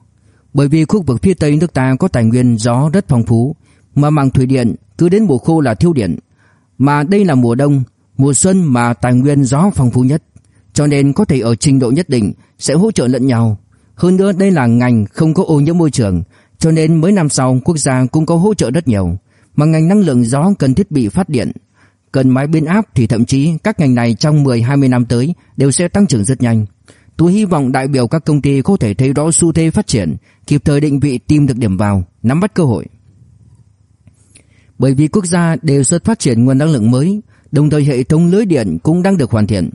Bởi vì khu vực phía Tây nước ta có tài nguyên gió rất phong phú, mà mảng thủy điện cứ đến mùa khô là thiếu điện. Mà đây là mùa đông, Mùa xuân mà tài nguyên gió phong phú nhất, cho nên có thể ở trình độ nhất định sẽ hỗ trợ lẫn nhau. Hơn nữa đây là ngành không có ô nhiễm môi trường, cho nên mấy năm sau quốc gia cũng có hỗ trợ rất nhiều. Mà ngành năng lượng gió cần thiết bị phát điện, cần máy biến áp thì thậm chí các ngành này trong 10-20 năm tới đều sẽ tăng trưởng rất nhanh. Tôi hy vọng đại biểu các công ty có thể thấy rõ xu thế phát triển, kịp thời định vị tìm được điểm vào, nắm bắt cơ hội. Bởi vì quốc gia đều xuất phát triển nguồn năng lượng mới, đồng thời hệ thống lưới điện cũng đang được hoàn thiện,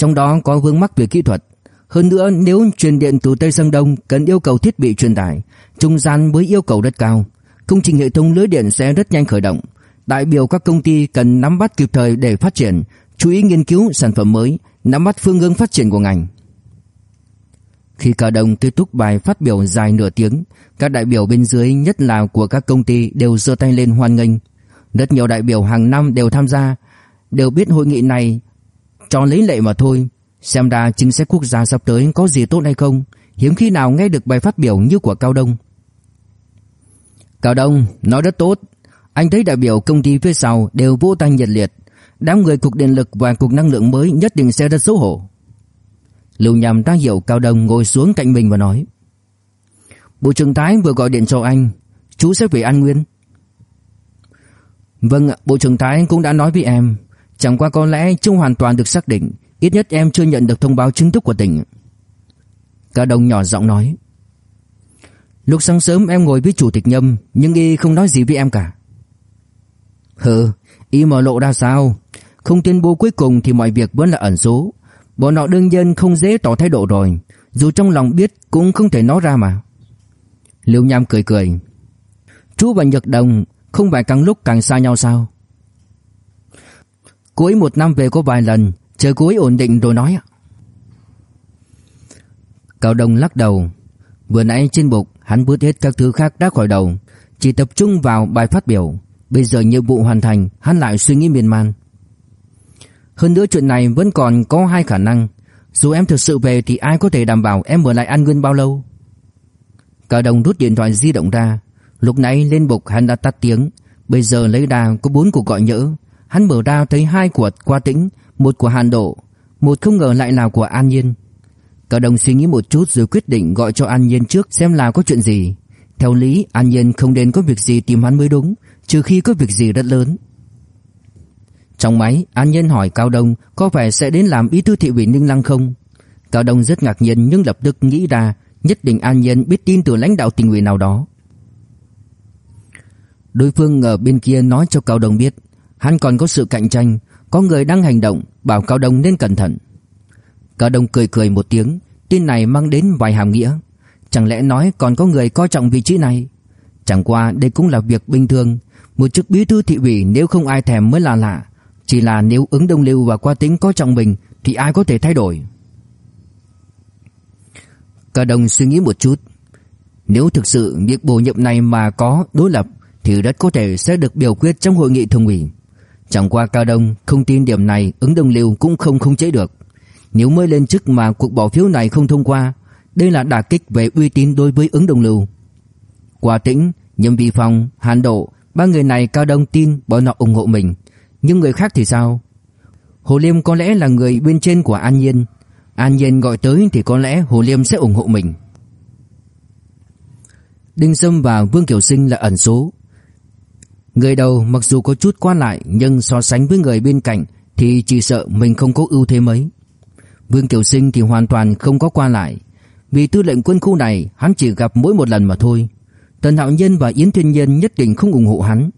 trong đó có vướng mắc về kỹ thuật. Hơn nữa nếu truyền điện từ Tây sang Đông cần yêu cầu thiết bị truyền tải, trung gian với yêu cầu rất cao, công trình hệ thống lưới điện sẽ rất nhanh khởi động. Đại biểu các công ty cần nắm bắt kịp thời để phát triển, chú ý nghiên cứu sản phẩm mới, nắm bắt phương hướng phát triển của ngành. Khi cả đồng kết thúc bài phát biểu dài nửa tiếng, các đại biểu bên dưới nhất là của các công ty đều giơ tay lên hoan nghênh. Rất nhiều đại biểu hàng năm đều tham gia, đều biết hội nghị này cho lấy lệ mà thôi. Xem ra chính sách quốc gia sắp tới có gì tốt hay không, hiếm khi nào nghe được bài phát biểu như của Cao Đông. Cao Đông nói rất tốt, anh thấy đại biểu công ty phía sau đều vỗ tay nhiệt liệt, đám người cục điện lực và cục năng lượng mới nhất định sẽ rất xấu hổ. Lưu Nham ra hiểu Cao Đông ngồi xuống cạnh mình và nói: "Bộ trưởng Thái vừa gọi điện cho anh, chú sẽ về An Nguyên." "Vâng, Bộ trưởng Thái cũng đã nói với em, chẳng qua có lẽ chưa hoàn toàn được xác định, ít nhất em chưa nhận được thông báo chính thức của tỉnh." Cao Đông nhỏ giọng nói: Lúc sáng sớm em ngồi với chủ tịch Nhâm Nhưng y không nói gì với em cả. Hừ Y mở lộ ra sao? Không tuyên bố cuối cùng thì mọi việc vẫn là ẩn số. Bọn họ đương nhiên không dễ tỏ thái độ rồi Dù trong lòng biết cũng không thể nói ra mà. Liêu Nham cười cười. Chú và Nhật Đồng Không phải càng lúc càng xa nhau sao? Cuối một năm về có vài lần Chờ cuối ổn định rồi nói Cao Đông lắc đầu. Vừa nãy trên bục, Hắn vứt hết các thứ khác đã khỏi đầu, Chỉ tập trung vào bài phát biểu. Bây giờ nhiệm vụ hoàn thành, Hắn lại suy nghĩ miên man. Hơn nữa chuyện này vẫn còn có hai khả năng. Dù em thực sự về Thì ai có thể đảm bảo em ở lại An Nguyên bao lâu? Cao đồng rút điện thoại di động ra. Lúc nãy lên bục hắn đã tắt tiếng. Bây giờ lấy ra có bốn cuộc gọi nhỡ. Hắn mở ra thấy hai của qua tĩnh Một của Hàn Độ Một không ngờ lại là của An Nhiên Cả đồng suy nghĩ một chút rồi quyết định gọi cho An Nhiên trước xem là có chuyện gì. Theo lý An Nhiên không nên có việc gì tìm hắn mới đúng, trừ khi có việc gì rất lớn. Trong máy, An Nhiên hỏi Cao Đông có phải sẽ đến làm bí thư thị ủy Ninh Lăng không? Cao Đông rất ngạc nhiên nhưng lập tức nghĩ ra nhất định An Nhiên biết tin từ lãnh đạo tỉnh ủy nào đó. Đối phương ở bên kia nói cho Cao Đông biết, hắn còn có sự cạnh tranh, có người đang hành động, bảo Cao Đông nên cẩn thận. Cao Đông cười cười một tiếng, tin này mang đến vài hàm nghĩa. Chẳng lẽ nói còn có người coi trọng vị trí này? Chẳng qua đây cũng là việc bình thường, một chức bí thư thị ủy nếu không ai thèm mới là lạ, chỉ là nếu ứng đông lưu và qua tính coi trọng mình thì ai có thể thay đổi. Cao Đông suy nghĩ một chút, nếu thực sự việc bổ nhiệm này mà có đối lập thì rất có thể sẽ được biểu quyết trong hội nghị thường ủy. Chẳng qua Cao Đông không tin điểm này ứng đồng liều cũng không khống chế được. Nếu mới lên chức mà cuộc bỏ phiếu này không thông qua, đây là đả kích về uy tín đối với ứng đồng liều. Quả tĩnh, Nhâm Vi Phong, Hàn Độ, ba người này Cao Đông tin bọn họ ủng hộ mình. Nhưng người khác thì sao? Hồ Liêm có lẽ là người bên trên của An Nhiên. An Nhiên gọi tới thì có lẽ Hồ Liêm sẽ ủng hộ mình. Đinh Sâm và Vương Kiều Sinh là ẩn số. Người đầu mặc dù có chút qua lại nhưng so sánh với người bên cạnh thì chỉ sợ mình không có ưu thế mấy. Vương Kiều Sinh thì hoàn toàn không có qua lại. Vì tư lệnh quân khu này hắn chỉ gặp mỗi một lần mà thôi. Tần Hạo Nhân và Yến Thiên Nhân nhất định không ủng hộ hắn.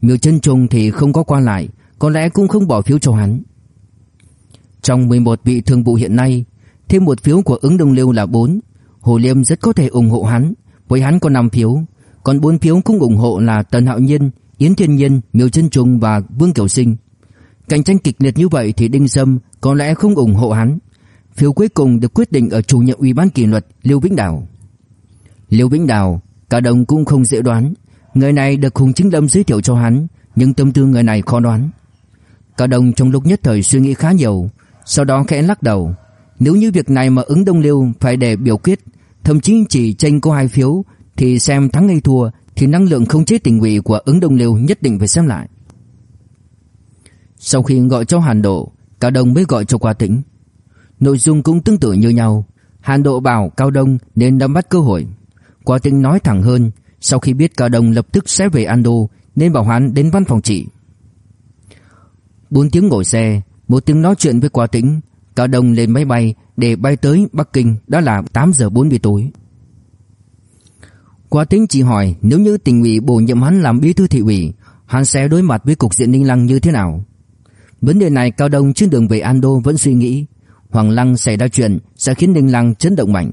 Miêu Chân Trung thì không có qua lại, có lẽ cũng không bỏ phiếu cho hắn. Trong 11 vị thường vụ hiện nay, thêm một phiếu của ứng đồng liêu là 4. Hồ Liêm rất có thể ủng hộ hắn, với hắn có 5 phiếu. Còn 4 phiếu không ủng hộ là Tần Hạo Nhân, Yến Thiên Nhân, Miêu Chân Trung và Vương Kiều Sinh. Cạnh tranh kịch liệt như vậy thì Đinh Sâm có lẽ không ủng hộ hắn. Phiếu cuối cùng được quyết định ở chủ nhiệm ủy ban kỷ luật Liêu Vĩnh Đào. Liêu Vĩnh Đào, cả đồng cũng không dễ đoán, người này được Hùng Chính Lâm giới thiệu cho hắn, nhưng tâm tư người này khó đoán. Cả đồng trong lúc nhất thời suy nghĩ khá nhiều, sau đó khẽ lắc đầu, nếu như việc này mà ứng Đông Liêu phải để biểu quyết, thậm chí chỉ tranh có hai phiếu thì xem thắng hay thua thì năng lượng không chế tình ủy của ứng Đông Liêu nhất định phải xem lại. Sau khi gọi cho Hàn Độ, Cao Đông mới gọi cho Qua Tĩnh. Nội dung cũng tương tự như nhau. Hàn Độ bảo Cao Đông nên nắm bắt cơ hội. Qua Tĩnh nói thẳng hơn, sau khi biết Cao Đông lập tức sẽ về Ando nên bảo hắn đến văn phòng chị. Bốn tiếng ngồi xe, một tiếng nói chuyện với Qua Tĩnh, Cao Đông lên máy bay để bay tới Bắc Kinh đã là 8 giờ 40 tối. Qua tính chỉ hỏi nếu như tỉnh ủy bổ nhiệm hắn làm bí thư thị ủy, hắn sẽ đối mặt với cục diện Ninh Lăng như thế nào? Vấn đề này Cao Đông trên đường về Ando vẫn suy nghĩ, Hoàng Lăng xảy ra chuyện sẽ khiến Ninh Lăng chấn động mạnh.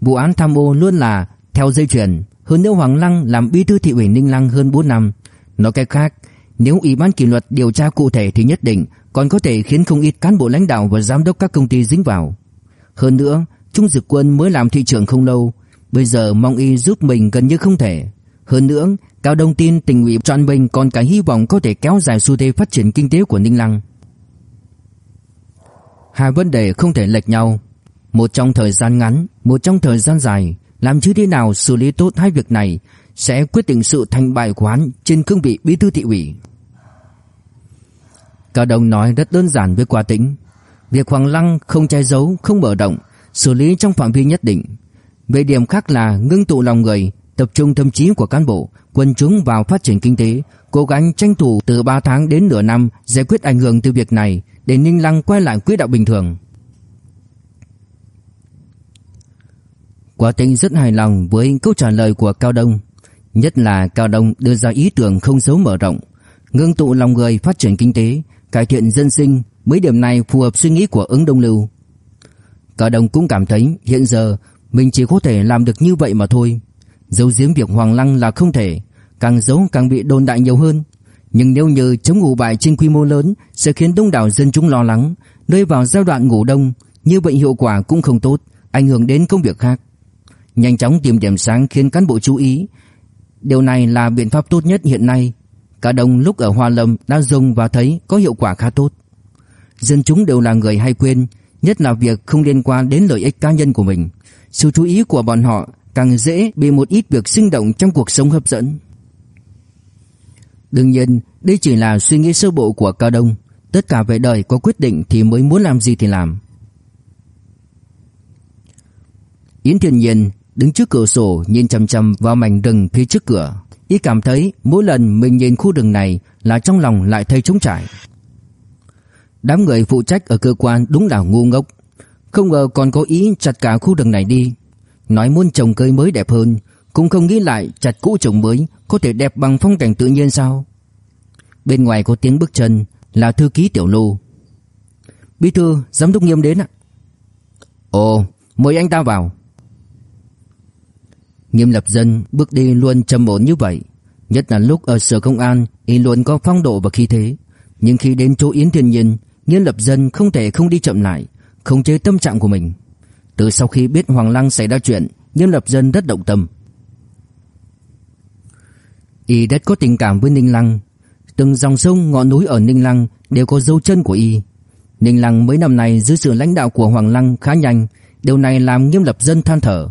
Vụ án tham ô luôn là theo dây chuyền, hơn nữa Hoàng Lăng làm bí thư thị ủy Ninh Lăng hơn 4 năm. Nói cách khác, nếu Ủy ban kỷ luật điều tra cụ thể thì nhất định còn có thể khiến không ít cán bộ lãnh đạo và giám đốc các công ty dính vào. Hơn nữa, Trung Dực Quân mới làm thị trưởng không lâu, bây giờ mong y giúp mình gần như không thể. Hơn nữa, Cao Đông tin tỉnh ủy chọn mình còn cả hy vọng có thể kéo dài xu thế phát triển kinh tế của Ninh Lăng. Hai vấn đề không thể lệch nhau, một trong thời gian ngắn, một trong thời gian dài, làm chứ thế nào xử lý tốt hai việc này sẽ quyết định sự thành bại của hắn trên cương vị bí thư thị ủy. Cao Đông nói rất đơn giản với quả Tĩnh, việc Hoàng Lăng không che giấu, không mở rộng, xử lý trong phạm vi nhất định. Về điểm khác là ngưng tụ lòng người, tập trung tâm trí của cán bộ, quân chúng vào phát triển kinh tế, cố gắng tranh thủ từ 3 tháng đến nửa năm giải quyết ảnh hưởng từ việc này để Ninh Lăng quay lại quỹ đạo bình thường. Quả tình rất hài lòng với câu trả lời của Cao Đông, nhất là Cao Đông đưa ra ý tưởng không giấu mở rộng, ngưng tụ lòng người phát triển kinh tế, cải thiện dân sinh, mấy điểm này phù hợp suy nghĩ của ứng Đông Lưu. Cao Đông cũng cảm thấy hiện giờ mình chỉ có thể làm được như vậy mà thôi. Giấu giếm việc Hoàng Lăng là không thể, càng giấu càng bị đồn đại nhiều hơn. Nhưng nếu như chống ngủ bại trên quy mô lớn sẽ khiến đông đảo dân chúng lo lắng, rơi vào giai đoạn ngủ đông, như vậy hiệu quả cũng không tốt, ảnh hưởng đến công việc khác. Nhanh chóng tìm điểm sáng khiến cán bộ chú ý. Điều này là biện pháp tốt nhất hiện nay. Cả đồng lúc ở Hoa Lâm đã dùng và thấy có hiệu quả khá tốt. Dân chúng đều là người hay quên, nhất là việc không liên quan đến lợi ích cá nhân của mình. Sự chú ý của bọn họ càng dễ bị một ít việc sinh động trong cuộc sống hấp dẫn. Đương nhiên, đây chỉ là suy nghĩ sơ bộ của Cao Đông. Tất cả về đời có quyết định thì mới muốn làm gì thì làm. Yến Thiên Nhiên đứng trước cửa sổ nhìn chằm chằm vào mảnh rừng phía trước cửa. Y cảm thấy mỗi lần mình nhìn khu rừng này là trong lòng lại thấy trống trải. Đám người phụ trách ở cơ quan đúng là ngu ngốc. Không ngờ còn có ý chặt cả khu rừng này đi. Nói muốn trồng cây mới đẹp hơn, cũng không nghĩ lại chặt cũ trồng mới có thể đẹp bằng phong cảnh tự nhiên sao? Bên ngoài có tiếng bước chân là thư ký Tiểu Lô. Bí thư, giám đốc Nghiêm đến ạ. Ồ, mời anh ta vào. Nghiêm lập dân bước đi luôn trầm ổn như vậy, nhất là lúc ở sở công an, y luôn có phong độ và khí thế, nhưng khi đến chỗ Yến Thiên Nhiên, Nghiêm lập dân không thể không đi chậm lại, khống chế tâm trạng của mình. Từ sau khi biết Hoàng Lăng xảy ra chuyện, Nghiêm lập dân rất động tâm. Y rất có tình cảm với Ninh Lăng, từng dòng sông ngọn núi ở Ninh Lăng đều có dấu chân của y. Ninh Lăng mấy năm này dưới sự lãnh đạo của Hoàng Lăng khá nhanh, điều này làm Nghiêm lập dân than thở.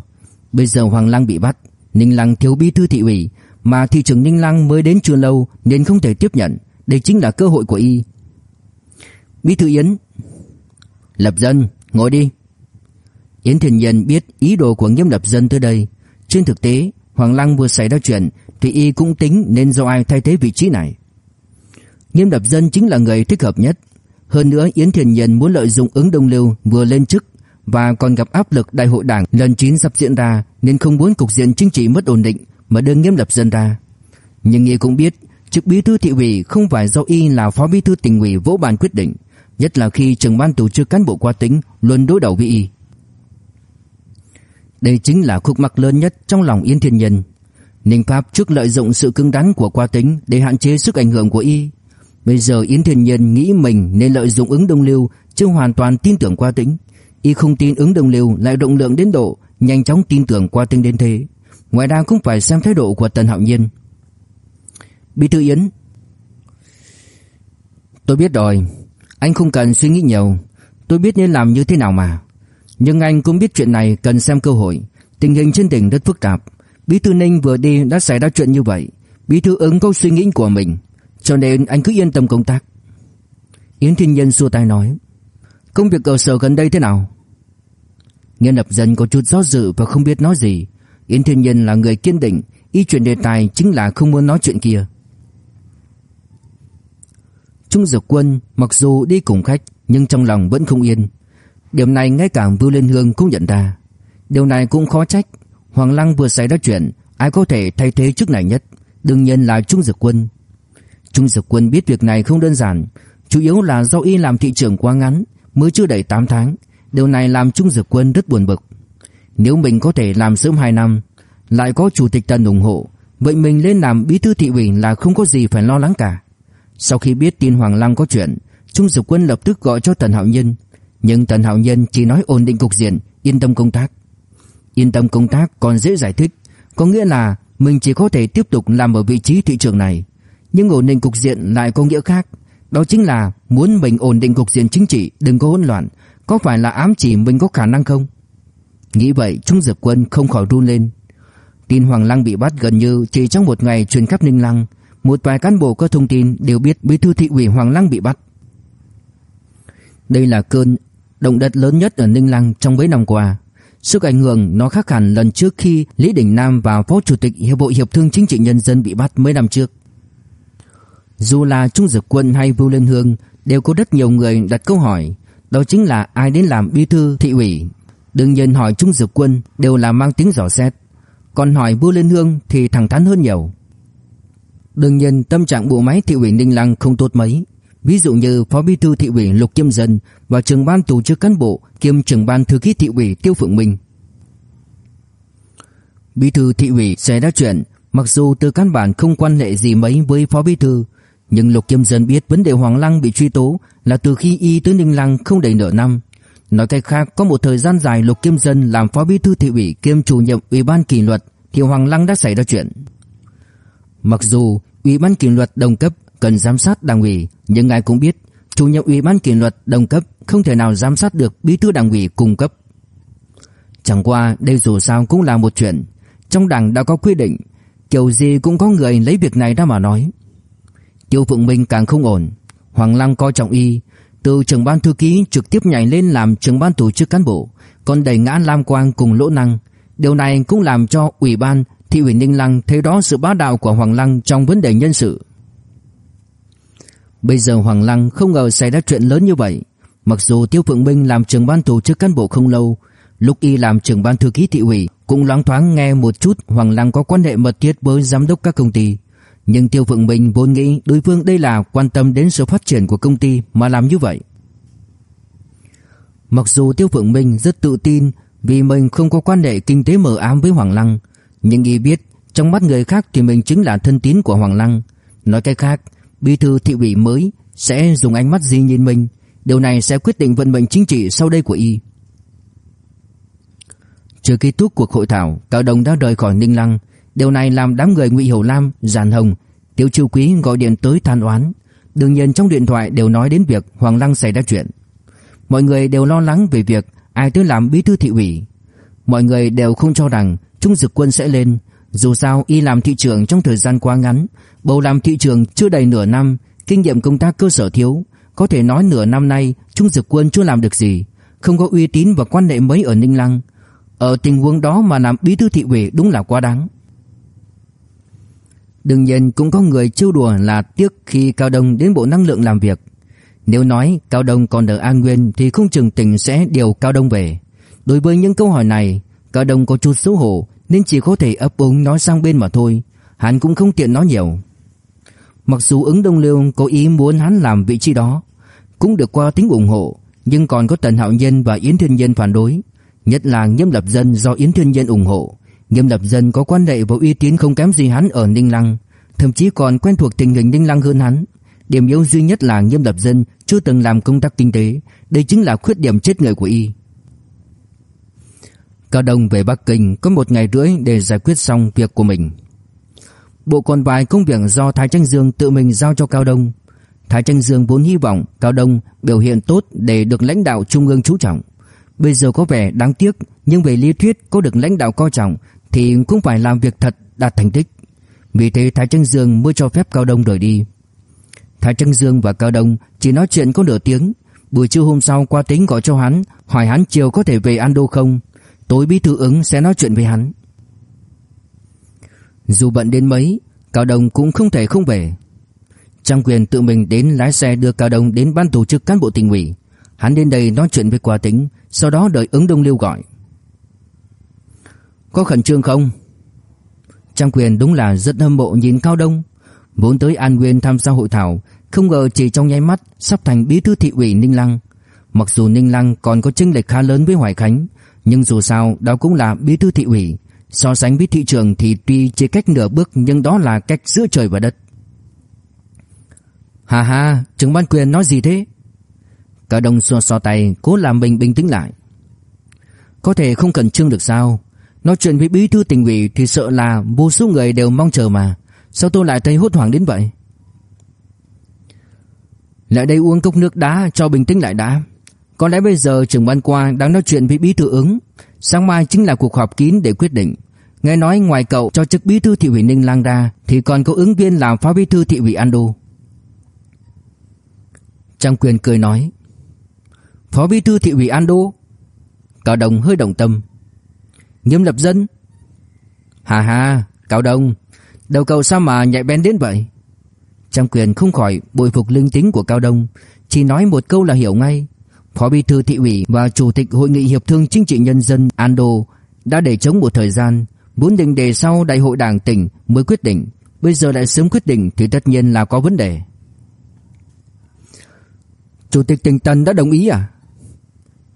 Bây giờ Hoàng Lăng bị bắt, Ninh Lăng thiếu bí thư thị ủy, mà thị trưởng Ninh Lăng mới đến chưa lâu nên không thể tiếp nhận, đây chính là cơ hội của y. Bí thư Yến, Lập Dân, ngồi đi. Yến Thiền Nhân biết ý đồ của Nghiêm Lập Dân tới đây. Trên thực tế, Hoàng Lăng vừa xảy ra chuyện thì y cũng tính nên do ai thay thế vị trí này. Nghiêm Lập Dân chính là người thích hợp nhất. Hơn nữa Yến Thiền Nhân muốn lợi dụng ứng đông lưu vừa lên chức và còn gặp áp lực đại hội đảng lần 9 sắp diễn ra nên không muốn cục diện chính trị mất ổn định mà đưa Nghiêm Lập Dân ra. Nhưng y cũng biết chức bí thư thị ủy không phải do y là phó bí thư tỉnh ủy vỗ bàn quyết định, nhất là khi trưởng ban tổ chức cán bộ qua tính luôn đối đầu với y. Đây chính là khúc mắc lớn nhất trong lòng Yên Thiên Nhân. Ninh Pháp trước lợi dụng sự cứng rắn của qua tính để hạn chế sức ảnh hưởng của y. Bây giờ Yến Thiên Nhân nghĩ mình nên lợi dụng ứng đông lưu chứ hoàn toàn tin tưởng qua tính. Y không tin ứng đông lưu lại động lượng đến độ nhanh chóng tin tưởng qua tính đến thế. Ngoài ra cũng phải xem thái độ của Tần Hạo Nhiên. Bí thư Yến Tôi biết rồi, anh không cần suy nghĩ nhiều, tôi biết nên làm như thế nào mà. Nhưng anh cũng biết chuyện này cần xem cơ hội, tình hình trên tỉnh rất phức tạp. Bí thư Ninh vừa đi đã xảy ra chuyện như vậy, bí thư ứng có suy nghĩ của mình, cho nên anh cứ yên tâm công tác. Yến Thiên Nhân xua tay nói Công việc ở sở gần đây thế nào Nghiên lập dân có chút do dự và không biết nói gì Yến Thiên Nhân là người kiên định Y chuyện đề tài chính là không muốn nói chuyện kia Trung Dược Quân mặc dù đi cùng khách nhưng trong lòng vẫn không yên. Điểm này ngay cả Vưu Liên Hương cũng nhận ra. Điều này cũng khó trách. Hoàng Lăng vừa xảy ra chuyện, ai có thể thay thế chức này nhất? Đương nhiên là Trung Dược Quân. Trung Dược Quân biết việc này không đơn giản, chủ yếu là do y làm thị trưởng quá ngắn, mới chưa đầy 8 tháng. Điều này làm Trung Dược Quân rất buồn bực. Nếu mình có thể làm sớm 2 năm, lại có chủ tịch Tần ủng hộ, vậy mình lên làm bí thư thị ủy là không có gì phải lo lắng cả. Sau khi biết tin Hoàng Lăng có chuyện, Trung Dực Quân lập tức gọi cho Tần Hạo Nhân, nhưng Tần Hạo Nhân chỉ nói ổn định cục diện, yên tâm công tác. Yên tâm công tác còn dễ giải thích, có nghĩa là mình chỉ có thể tiếp tục làm ở vị trí thị trường này, nhưng ổn định cục diện lại có nghĩa khác, đó chính là muốn mình ổn định cục diện chính trị, đừng có hỗn loạn, có phải là ám chỉ mình có khả năng không? Nghĩ vậy, Trung Dực Quân không khỏi run lên. Tin Hoàng Lăng bị bắt gần như chỉ trong một ngày truyền khắp Ninh Lăng, một vài cán bộ có thông tin đều biết bí thư thị ủy Hoàng Lăng bị bắt. Đây là cơn động đất lớn nhất ở Ninh Lăng trong mấy năm qua. Sức ảnh hưởng nó khác hẳn lần trước khi Lý Đình Nam và Phó Chủ tịch Hiệp hội Hiệp thương Chính trị Nhân dân bị bắt mấy năm trước. Dù là Trung Dực Quân hay Vưu Liên Hương đều có rất nhiều người đặt câu hỏi, đó chính là ai đến làm bí thư thị ủy. Đương nhiên hỏi Trung Dực Quân đều là mang tiếng dò xét, còn hỏi Vưu Liên Hương thì thẳng thắn hơn nhiều. Đương nhiên tâm trạng bộ máy thị ủy Ninh Lăng không tốt mấy, ví dụ như phó bí thư thị ủy Lục kim Dân và trưởng ban tổ chức cán bộ kiêm trưởng ban thư ký thị ủy Tiêu Phượng Minh. Bí thư thị ủy sẽ ra chuyện, mặc dù từ căn bản không quan hệ gì mấy với phó bí thư, nhưng Lục kim Dân biết vấn đề Hoàng Lăng bị truy tố là từ khi y tới Ninh Lăng không đầy nửa năm. Nói cách khác, có một thời gian dài Lục kim Dân làm phó bí thư thị ủy kiêm chủ nhiệm ủy ban kỷ luật thì Hoàng Lăng đã xảy ra chuyện. Mặc dù Ủy ban kỷ luật đồng cấp cần giám sát đảng ủy, nhưng ngài cũng biết, chủ nhiệm Ủy ban kỷ luật đồng cấp không thể nào giám sát được bí thư đảng ủy cung cấp. Chẳng qua đây dù sao cũng là một chuyện, trong đảng đã có quy định, kiểu gì cũng có người lấy việc này ra mà nói. Tiêu phượng Minh càng không ổn, Hoàng Lăng coi trọng y, từ trưởng ban thư ký trực tiếp nhảy lên làm trưởng ban tổ chức cán bộ, còn đẩy ngã Lam Quang cùng Lỗ Năng. Điều này cũng làm cho ủy ban thị ủy Ninh Lăng thấy đó sự bá đạo của Hoàng Lăng trong vấn đề nhân sự. Bây giờ Hoàng Lăng không ngờ xảy ra chuyện lớn như vậy. Mặc dù Tiêu Phượng Minh làm trưởng ban tổ chức cán bộ không lâu, lúc y làm trưởng ban thư ký thị ủy cũng loáng thoáng nghe một chút Hoàng Lăng có quan hệ mật thiết với giám đốc các công ty. Nhưng Tiêu Phượng Minh vốn nghĩ đối phương đây là quan tâm đến sự phát triển của công ty mà làm như vậy. Mặc dù Tiêu Phượng Minh rất tự tin vì mình không có quan hệ kinh tế mờ ám với Hoàng Lăng, nhưng y biết trong mắt người khác thì mình chính là thân tín của Hoàng Lăng. Nói cách khác, bí thư thị ủy mới sẽ dùng ánh mắt gì nhìn mình, điều này sẽ quyết định vận mệnh chính trị sau đây của y. Trước kết thúc cuộc hội thảo, Cao Đồng đã rời khỏi Ninh Lăng, điều này làm đám người Ngụy Hầu Lam, giàn Hồng, Tiêu Chu Quý gọi điện tới than oán. Đương nhiên trong điện thoại đều nói đến việc Hoàng Lăng xảy ra chuyện. Mọi người đều lo lắng về việc ai tới làm bí thư thị ủy. Mọi người đều không cho rằng Trung Dực Quân sẽ lên, dù sao y làm thị trưởng trong thời gian quá ngắn, bầu làm thị trưởng chưa đầy nửa năm, kinh nghiệm công tác cơ sở thiếu, có thể nói nửa năm nay Trung Dực Quân chưa làm được gì, không có uy tín và quan hệ mấy ở Ninh Lăng. Ở tình huống đó mà làm bí thư thị ủy đúng là quá đáng. Đương nhiên cũng có người trêu đùa là tiếc khi Cao Đông đến Bộ Năng lượng làm việc. Nếu nói Cao Đông còn ở An Nguyên thì không chừng tỉnh sẽ điều Cao Đông về. Đối với những câu hỏi này, Cao Đông có chút xấu hổ nên chỉ có thể ấp úng nói sang bên mà thôi, hắn cũng không tiện nói nhiều. Mặc dù ứng Đông Liêu có ý muốn hắn làm vị trí đó, cũng được qua tính ủng hộ, nhưng còn có Tần Hạo Nhân và Yến Thiên Nhân phản đối, nhất là Nghiêm Lập Dân do Yến Thiên Nhân ủng hộ. Nghiêm Lập Dân có quan hệ và uy tín không kém gì hắn ở Ninh Lăng, thậm chí còn quen thuộc tình hình Ninh Lăng hơn hắn. Điểm yếu duy nhất là Nghiêm Lập Dân chưa từng làm công tác kinh tế, đây chính là khuyết điểm chết người của y. Cao Đông về Bắc Kinh có một ngày rưỡi để giải quyết xong việc của mình. Bộ còn vài công việc do Thái Tranh Dương tự mình giao cho Cao Đông. Thái Tranh Dương vốn hy vọng Cao Đông biểu hiện tốt để được lãnh đạo trung ương chú trọng. Bây giờ có vẻ đáng tiếc, nhưng về lý thuyết có được lãnh đạo coi trọng thì cũng phải làm việc thật đạt thành tích. Vì thế Thái Tranh Dương mới cho phép Cao Đông rời đi. Thái Tranh Dương và Cao Đông chỉ nói chuyện có nửa tiếng. Buổi trưa hôm sau qua tính gọi cho hắn, hỏi hắn chiều có thể về Ando không. Tối bí thư ứng sẽ nói chuyện với hắn. Dù bận đến mấy, Cao Đông cũng không thể không về. Trang quyền tự mình đến lái xe đưa Cao Đông đến ban tổ chức cán bộ tỉnh ủy. Hắn đến đây nói chuyện với Qua Tính, sau đó đợi ứng Đông Liêu gọi. Có khẩn trương không? Trang quyền đúng là rất hâm mộ nhìn Cao Đông. Vốn tới An Nguyên tham gia hội thảo, không ngờ chỉ trong nháy mắt sắp thành bí thư thị ủy Ninh Lăng. Mặc dù Ninh Lăng còn có chênh lệch khá lớn với Hoài Khánh, nhưng dù sao đó cũng là bí thư thị ủy, so sánh với thị trường thì tuy chỉ cách nửa bước nhưng đó là cách giữa trời và đất. Hà hà, trưởng ban quyền nói gì thế? Cả đồng xua xo tay, cố làm mình bình tĩnh lại. Có thể không cần trương được sao? Nói chuyện với bí thư tỉnh ủy thì sợ là vô số người đều mong chờ mà. Sao tôi lại thấy hốt hoảng đến vậy? Lại đây uống cốc nước đá cho bình tĩnh lại đã. Có lẽ bây giờ trưởng ban qua đang nói chuyện với bí thư ứng. Sáng mai chính là cuộc họp kín để quyết định. Nghe nói ngoài cậu cho chức bí thư thị ủy Ninh Lang ra thì còn có ứng viên làm phó bí thư thị ủy Ando. Trang quyền cười nói. Phó bí thư thị ủy Ando. Cao Đồng hơi động tâm. Nghiêm lập dân. Hà hà, Cao Đồng, đầu cậu sao mà nhạy bén đến vậy? Trang quyền không khỏi bồi phục linh tính của Cao Đông, chỉ nói một câu là hiểu ngay. Phó bí thư thị ủy và chủ tịch hội nghị hiệp thương chính trị nhân dân Ando đã để chống một thời gian, muốn định đề sau đại hội đảng tỉnh mới quyết định, bây giờ lại sớm quyết định thì tất nhiên là có vấn đề. Chủ tịch tỉnh Tân đã đồng ý à?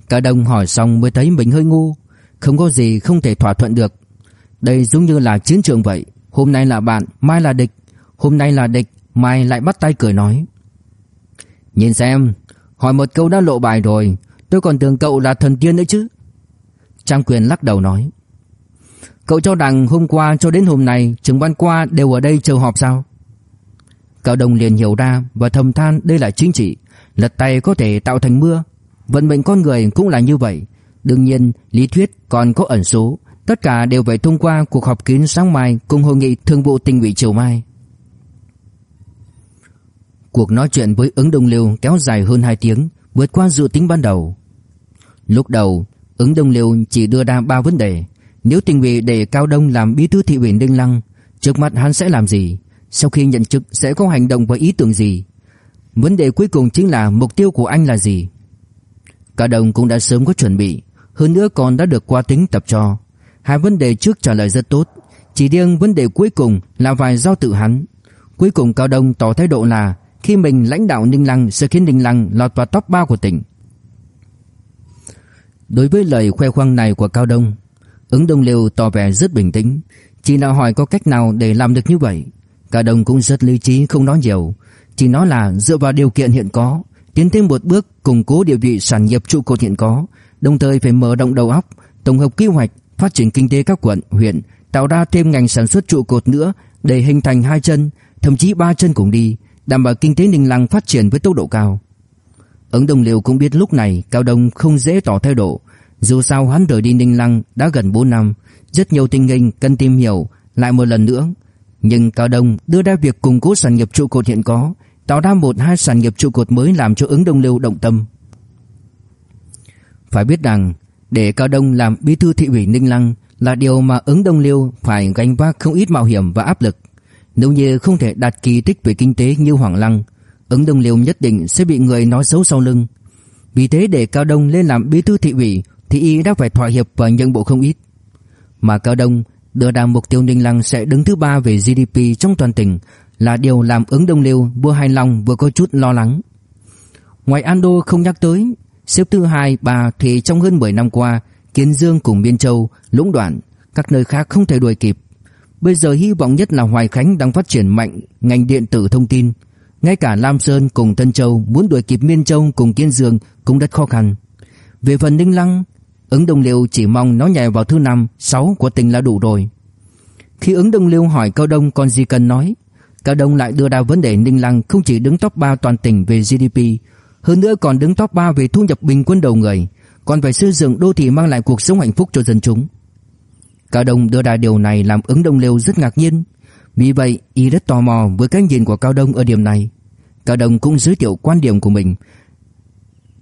Cả đồng hỏi xong mới thấy mình hơi ngu, không có gì không thể thỏa thuận được. Đây giống như là chiến trường vậy, hôm nay là bạn, mai là địch, hôm nay là địch, mai lại bắt tay cười nói. Nhìn xem, hỏi một câu đã lộ bài rồi, tôi còn tưởng cậu là thần tiên nữa chứ. Trang quyền lắc đầu nói. Cậu cho rằng hôm qua cho đến hôm nay trưởng ban qua đều ở đây chờ họp sao? Cao Đông liền hiểu ra và thầm than đây là chính trị, lật tay có thể tạo thành mưa. Vận mệnh con người cũng là như vậy. Đương nhiên, lý thuyết còn có ẩn số, tất cả đều phải thông qua cuộc họp kín sáng mai cùng hội nghị thường vụ tỉnh ủy chiều mai. Cuộc nói chuyện với ứng đông liêu kéo dài hơn 2 tiếng, vượt qua dự tính ban đầu. Lúc đầu, ứng đông liêu chỉ đưa ra 3 vấn đề. Nếu tình ủy để Cao Đông làm bí thư thị ủy Ninh Lăng, trước mắt hắn sẽ làm gì? Sau khi nhận chức sẽ có hành động và ý tưởng gì? Vấn đề cuối cùng chính là mục tiêu của anh là gì? Cao Đông cũng đã sớm có chuẩn bị, hơn nữa còn đã được qua tính tập cho. Hai vấn đề trước trả lời rất tốt, chỉ riêng vấn đề cuối cùng là vài do tự hắn. Cuối cùng Cao Đông tỏ thái độ là khi mình lãnh đạo Ninh Lăng sẽ khiến Ninh Lăng lọt vào top 3 của tỉnh. Đối với lời khoe khoang này của Cao Đông, ứng Đông Liêu tỏ vẻ rất bình tĩnh, chỉ là hỏi có cách nào để làm được như vậy. Cao Đông cũng rất lý trí không nói nhiều, chỉ nói là dựa vào điều kiện hiện có, tiến thêm một bước củng cố địa vị sản nghiệp trụ cột hiện có, đồng thời phải mở rộng đầu óc, tổng hợp kế hoạch phát triển kinh tế các quận, huyện, tạo ra thêm ngành sản xuất trụ cột nữa để hình thành hai chân, thậm chí ba chân cùng đi, đảm bảo kinh tế Ninh Lăng phát triển với tốc độ cao. Ứng Đông Liêu cũng biết lúc này Cao Đông không dễ tỏ thái độ, dù sao hắn rời đi Ninh Lăng đã gần 4 năm, rất nhiều tình hình cần tìm hiểu lại một lần nữa. Nhưng Cao Đông đưa ra việc củng cố sản nghiệp trụ cột hiện có, tạo ra một hai sản nghiệp trụ cột mới làm cho ứng Đông Liêu động tâm. Phải biết rằng, để Cao Đông làm bí thư thị ủy Ninh Lăng là điều mà ứng Đông Liêu phải gánh vác không ít mạo hiểm và áp lực. Nếu như không thể đạt kỳ tích về kinh tế như Hoàng Lăng, ứng Đông Liêu nhất định sẽ bị người nói xấu sau lưng. Vì thế để Cao Đông lên làm bí thư thị ủy thì y đã phải thỏa hiệp và nhận bộ không ít. Mà Cao Đông đưa ra mục tiêu Ninh Lăng sẽ đứng thứ ba về GDP trong toàn tỉnh là điều làm ứng Đông Liêu vừa hài lòng vừa có chút lo lắng. Ngoài Ando không nhắc tới, xếp thứ hai ba thì trong hơn 10 năm qua, Kiến Dương cùng Biên Châu, Lũng Đoạn, các nơi khác không thể đuổi kịp. Bây giờ hy vọng nhất là Hoài Khánh đang phát triển mạnh ngành điện tử thông tin. Ngay cả Lam Sơn cùng Tân Châu muốn đuổi kịp Miên Châu cùng Kiên Dương cũng rất khó khăn. Về phần Ninh Lăng, ứng Đông Liêu chỉ mong nó nhảy vào thứ năm, sáu của tỉnh là đủ rồi. Khi ứng Đông Liêu hỏi Cao Đông còn gì cần nói, Cao Đông lại đưa ra vấn đề Ninh Lăng không chỉ đứng top 3 toàn tỉnh về GDP, hơn nữa còn đứng top 3 về thu nhập bình quân đầu người, còn phải xây dựng đô thị mang lại cuộc sống hạnh phúc cho dân chúng. Cao Đông đưa ra điều này làm ứng Đông Liêu rất ngạc nhiên. Vì vậy, y rất tò mò với cái nhìn của Cao Đông ở điểm này. Cao Đông cũng giới thiệu quan điểm của mình.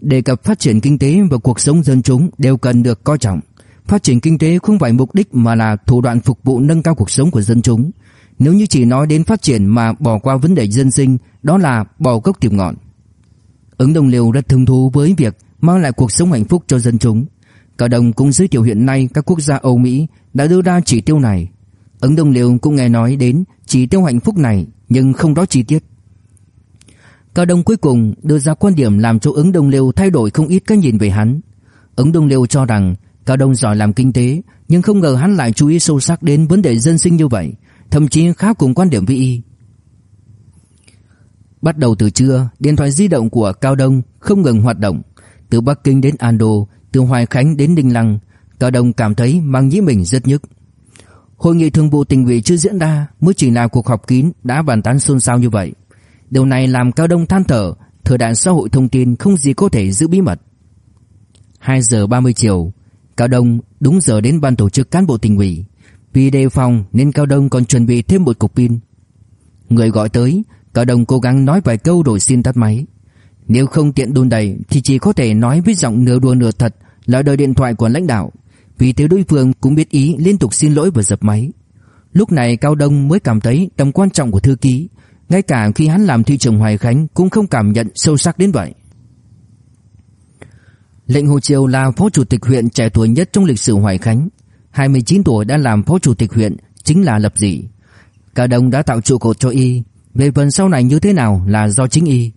Đề cập phát triển kinh tế và cuộc sống dân chúng đều cần được coi trọng. Phát triển kinh tế không phải mục đích mà là thủ đoạn phục vụ nâng cao cuộc sống của dân chúng. Nếu như chỉ nói đến phát triển mà bỏ qua vấn đề dân sinh, đó là bỏ gốc tìm ngọn. Ứng Đồng Liêu rất thương thú với việc mang lại cuộc sống hạnh phúc cho dân chúng. Cao Đông cũng giới thiệu hiện nay các quốc gia Âu Mỹ đã đưa ra chỉ tiêu này. Ứng Đông Liêu cũng nghe nói đến chỉ tiêu hạnh phúc này nhưng không rõ chi tiết. Cao Đông cuối cùng đưa ra quan điểm làm cho ứng Đông Liêu thay đổi không ít cái nhìn về hắn. Ứng Đông Liêu cho rằng Cao Đông giỏi làm kinh tế nhưng không ngờ hắn lại chú ý sâu sắc đến vấn đề dân sinh như vậy, thậm chí khá cùng quan điểm với y. Bắt đầu từ trưa, điện thoại di động của Cao Đông không ngừng hoạt động. Từ Bắc Kinh đến Ando, từ Hoài Khánh đến Đinh Lăng, Cao Đông cảm thấy mang nhĩ mình rất nhức. Hội nghị thường vụ tỉnh ủy chưa diễn ra, mới chỉ là cuộc họp kín đã bàn tán xôn xao như vậy. Điều này làm Cao Đông than thở, thời đại xã hội thông tin không gì có thể giữ bí mật. 2 giờ 30 chiều, Cao Đông đúng giờ đến ban tổ chức cán bộ tỉnh ủy. Vì đề phòng nên Cao Đông còn chuẩn bị thêm một cục pin. Người gọi tới, Cao Đông cố gắng nói vài câu rồi xin tắt máy. Nếu không tiện đôn đầy thì chỉ có thể nói với giọng nửa đùa nửa thật là đời điện thoại của lãnh đạo. Vì thế đối phương cũng biết ý liên tục xin lỗi và dập máy. Lúc này Cao Đông mới cảm thấy tầm quan trọng của thư ký. Ngay cả khi hắn làm thị trưởng Hoài Khánh cũng không cảm nhận sâu sắc đến vậy. Lệnh Hồ Triều là phó chủ tịch huyện trẻ tuổi nhất trong lịch sử Hoài Khánh. 29 tuổi đã làm phó chủ tịch huyện, chính là lập dị. Cao Đông đã tạo trụ cột cho y. Về phần sau này như thế nào là do chính y.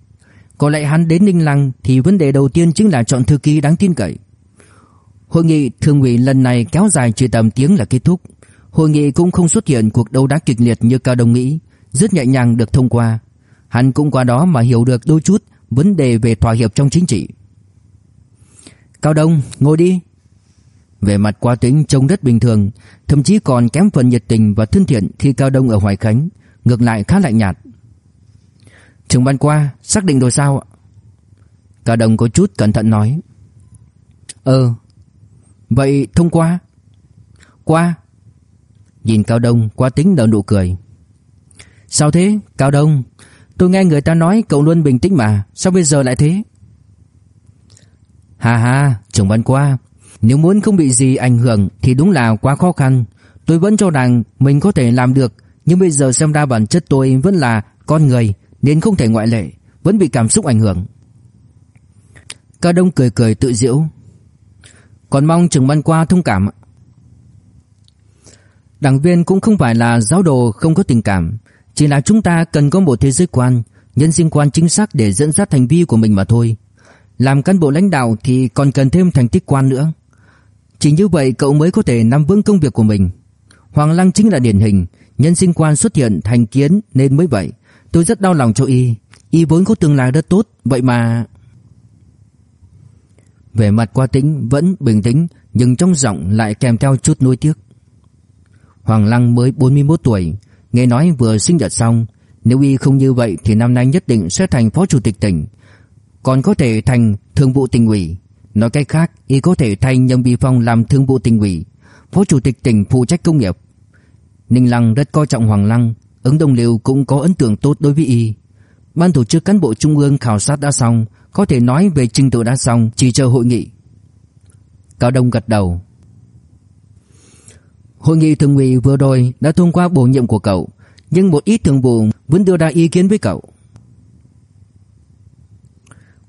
Có lẽ hắn đến Ninh Lăng thì vấn đề đầu tiên chính là chọn thư ký đáng tin cậy. Hội nghị thường ủy lần này kéo dài chỉ tầm tiếng là kết thúc. Hội nghị cũng không xuất hiện cuộc đấu đá kịch liệt như Cao Đông nghĩ, rất nhẹ nhàng được thông qua. Hắn cũng qua đó mà hiểu được đôi chút vấn đề về thỏa hiệp trong chính trị. Cao Đông, ngồi đi. Về mặt qua tính trông rất bình thường, thậm chí còn kém phần nhiệt tình và thân thiện khi Cao Đông ở Hoài Khánh, ngược lại khá lạnh nhạt. Trường ban qua, xác định rồi sao ạ? Cao Đông có chút cẩn thận nói. Ờ, vậy thông qua? Qua. Nhìn Cao Đông qua tính nở nụ cười. Sao thế, Cao Đông? Tôi nghe người ta nói cậu luôn bình tĩnh mà, sao bây giờ lại thế? Hà hà, trưởng ban qua, nếu muốn không bị gì ảnh hưởng thì đúng là quá khó khăn. Tôi vẫn cho rằng mình có thể làm được, nhưng bây giờ xem ra bản chất tôi vẫn là con người nên không thể ngoại lệ, vẫn bị cảm xúc ảnh hưởng. Cao Đông cười cười tự giễu. Còn mong trưởng ban qua thông cảm. Đảng viên cũng không phải là giáo đồ không có tình cảm, chỉ là chúng ta cần có một thế giới quan, nhân sinh quan chính xác để dẫn dắt hành vi của mình mà thôi. Làm cán bộ lãnh đạo thì còn cần thêm thành tích quan nữa. Chỉ như vậy cậu mới có thể nắm vững công việc của mình. Hoàng Lăng chính là điển hình, nhân sinh quan xuất hiện thành kiến nên mới vậy. Tôi rất đau lòng cho y, y vốn có tương lai rất tốt, vậy mà... Về mặt qua tính vẫn bình tĩnh nhưng trong giọng lại kèm theo chút nuối tiếc. Hoàng Lăng mới 41 tuổi, nghe nói vừa sinh nhật xong, nếu y không như vậy thì năm nay nhất định sẽ thành phó chủ tịch tỉnh, còn có thể thành thường vụ tỉnh ủy. Nói cách khác, y có thể thay Nhâm Bi Phong làm thường vụ tỉnh ủy, phó chủ tịch tỉnh phụ trách công nghiệp. Ninh Lăng rất coi trọng Hoàng Lăng, ứng đồng liêu cũng có ấn tượng tốt đối với y. Ban tổ chức cán bộ trung ương khảo sát đã xong, có thể nói về trình tự đã xong, chỉ chờ hội nghị. Cao Đông gật đầu. Hội nghị thường ủy vừa rồi đã thông qua bổ nhiệm của cậu, nhưng một ít thường vụ vẫn đưa ra ý kiến với cậu.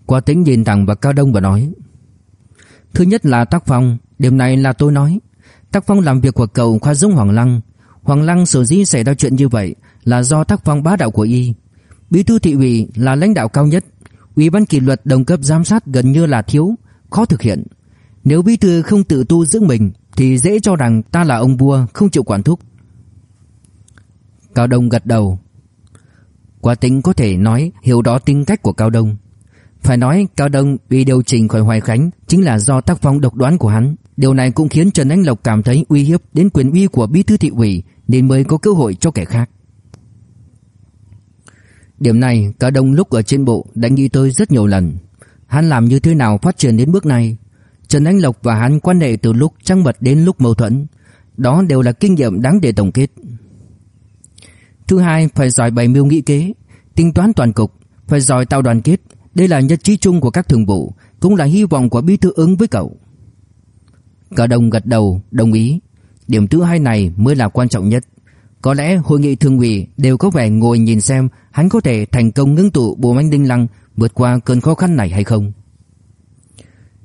Qua tính nhìn thẳng vào Cao Đông và nói Thứ nhất là tác phong Điểm này là tôi nói Tác phong làm việc của cậu khá giống Hoàng Lăng Hoàng Lăng sở dĩ xảy ra chuyện như vậy Là do tác phong bá đạo của y Bí thư thị ủy là lãnh đạo cao nhất Ủy ban kỷ luật đồng cấp giám sát gần như là thiếu, Khó thực hiện Nếu bí thư không tự tu dưỡng mình, Thì dễ cho rằng ta là ông vua không chịu quản thúc Cao Đông gật đầu Qua tính có thể nói hiểu đó tính cách của Cao Đông phải nói Cao Đông bị điều chỉnh khỏi Hoài Khánh chính là do tác phong độc đoán của hắn. Điều này cũng khiến Trần Anh Lộc cảm thấy uy hiếp đến quyền uy của bí thư thị ủy nên mới có cơ hội cho kẻ khác. Điểm này cả Đông lúc ở trên bộ đã nghĩ tới rất nhiều lần. Hắn làm như thế nào phát triển đến bước này? Trần Anh Lộc và hắn quan hệ từ lúc trăng mật đến lúc mâu thuẫn. Đó đều là kinh nghiệm đáng để tổng kết. Thứ hai phải giỏi bày mưu nghĩ kế, tính toán toàn cục, phải giỏi tạo đoàn kết, đây là nhất trí chung của các thường vụ, cũng là hy vọng của bí thư ứng với cậu. Cả đồng gật đầu, đồng ý. Điểm thứ hai này mới là quan trọng nhất. Có lẽ hội nghị thường ủy đều có vẻ ngồi nhìn xem hắn có thể thành công ngưng tụ bộ manh Đinh Lăng vượt qua cơn khó khăn này hay không.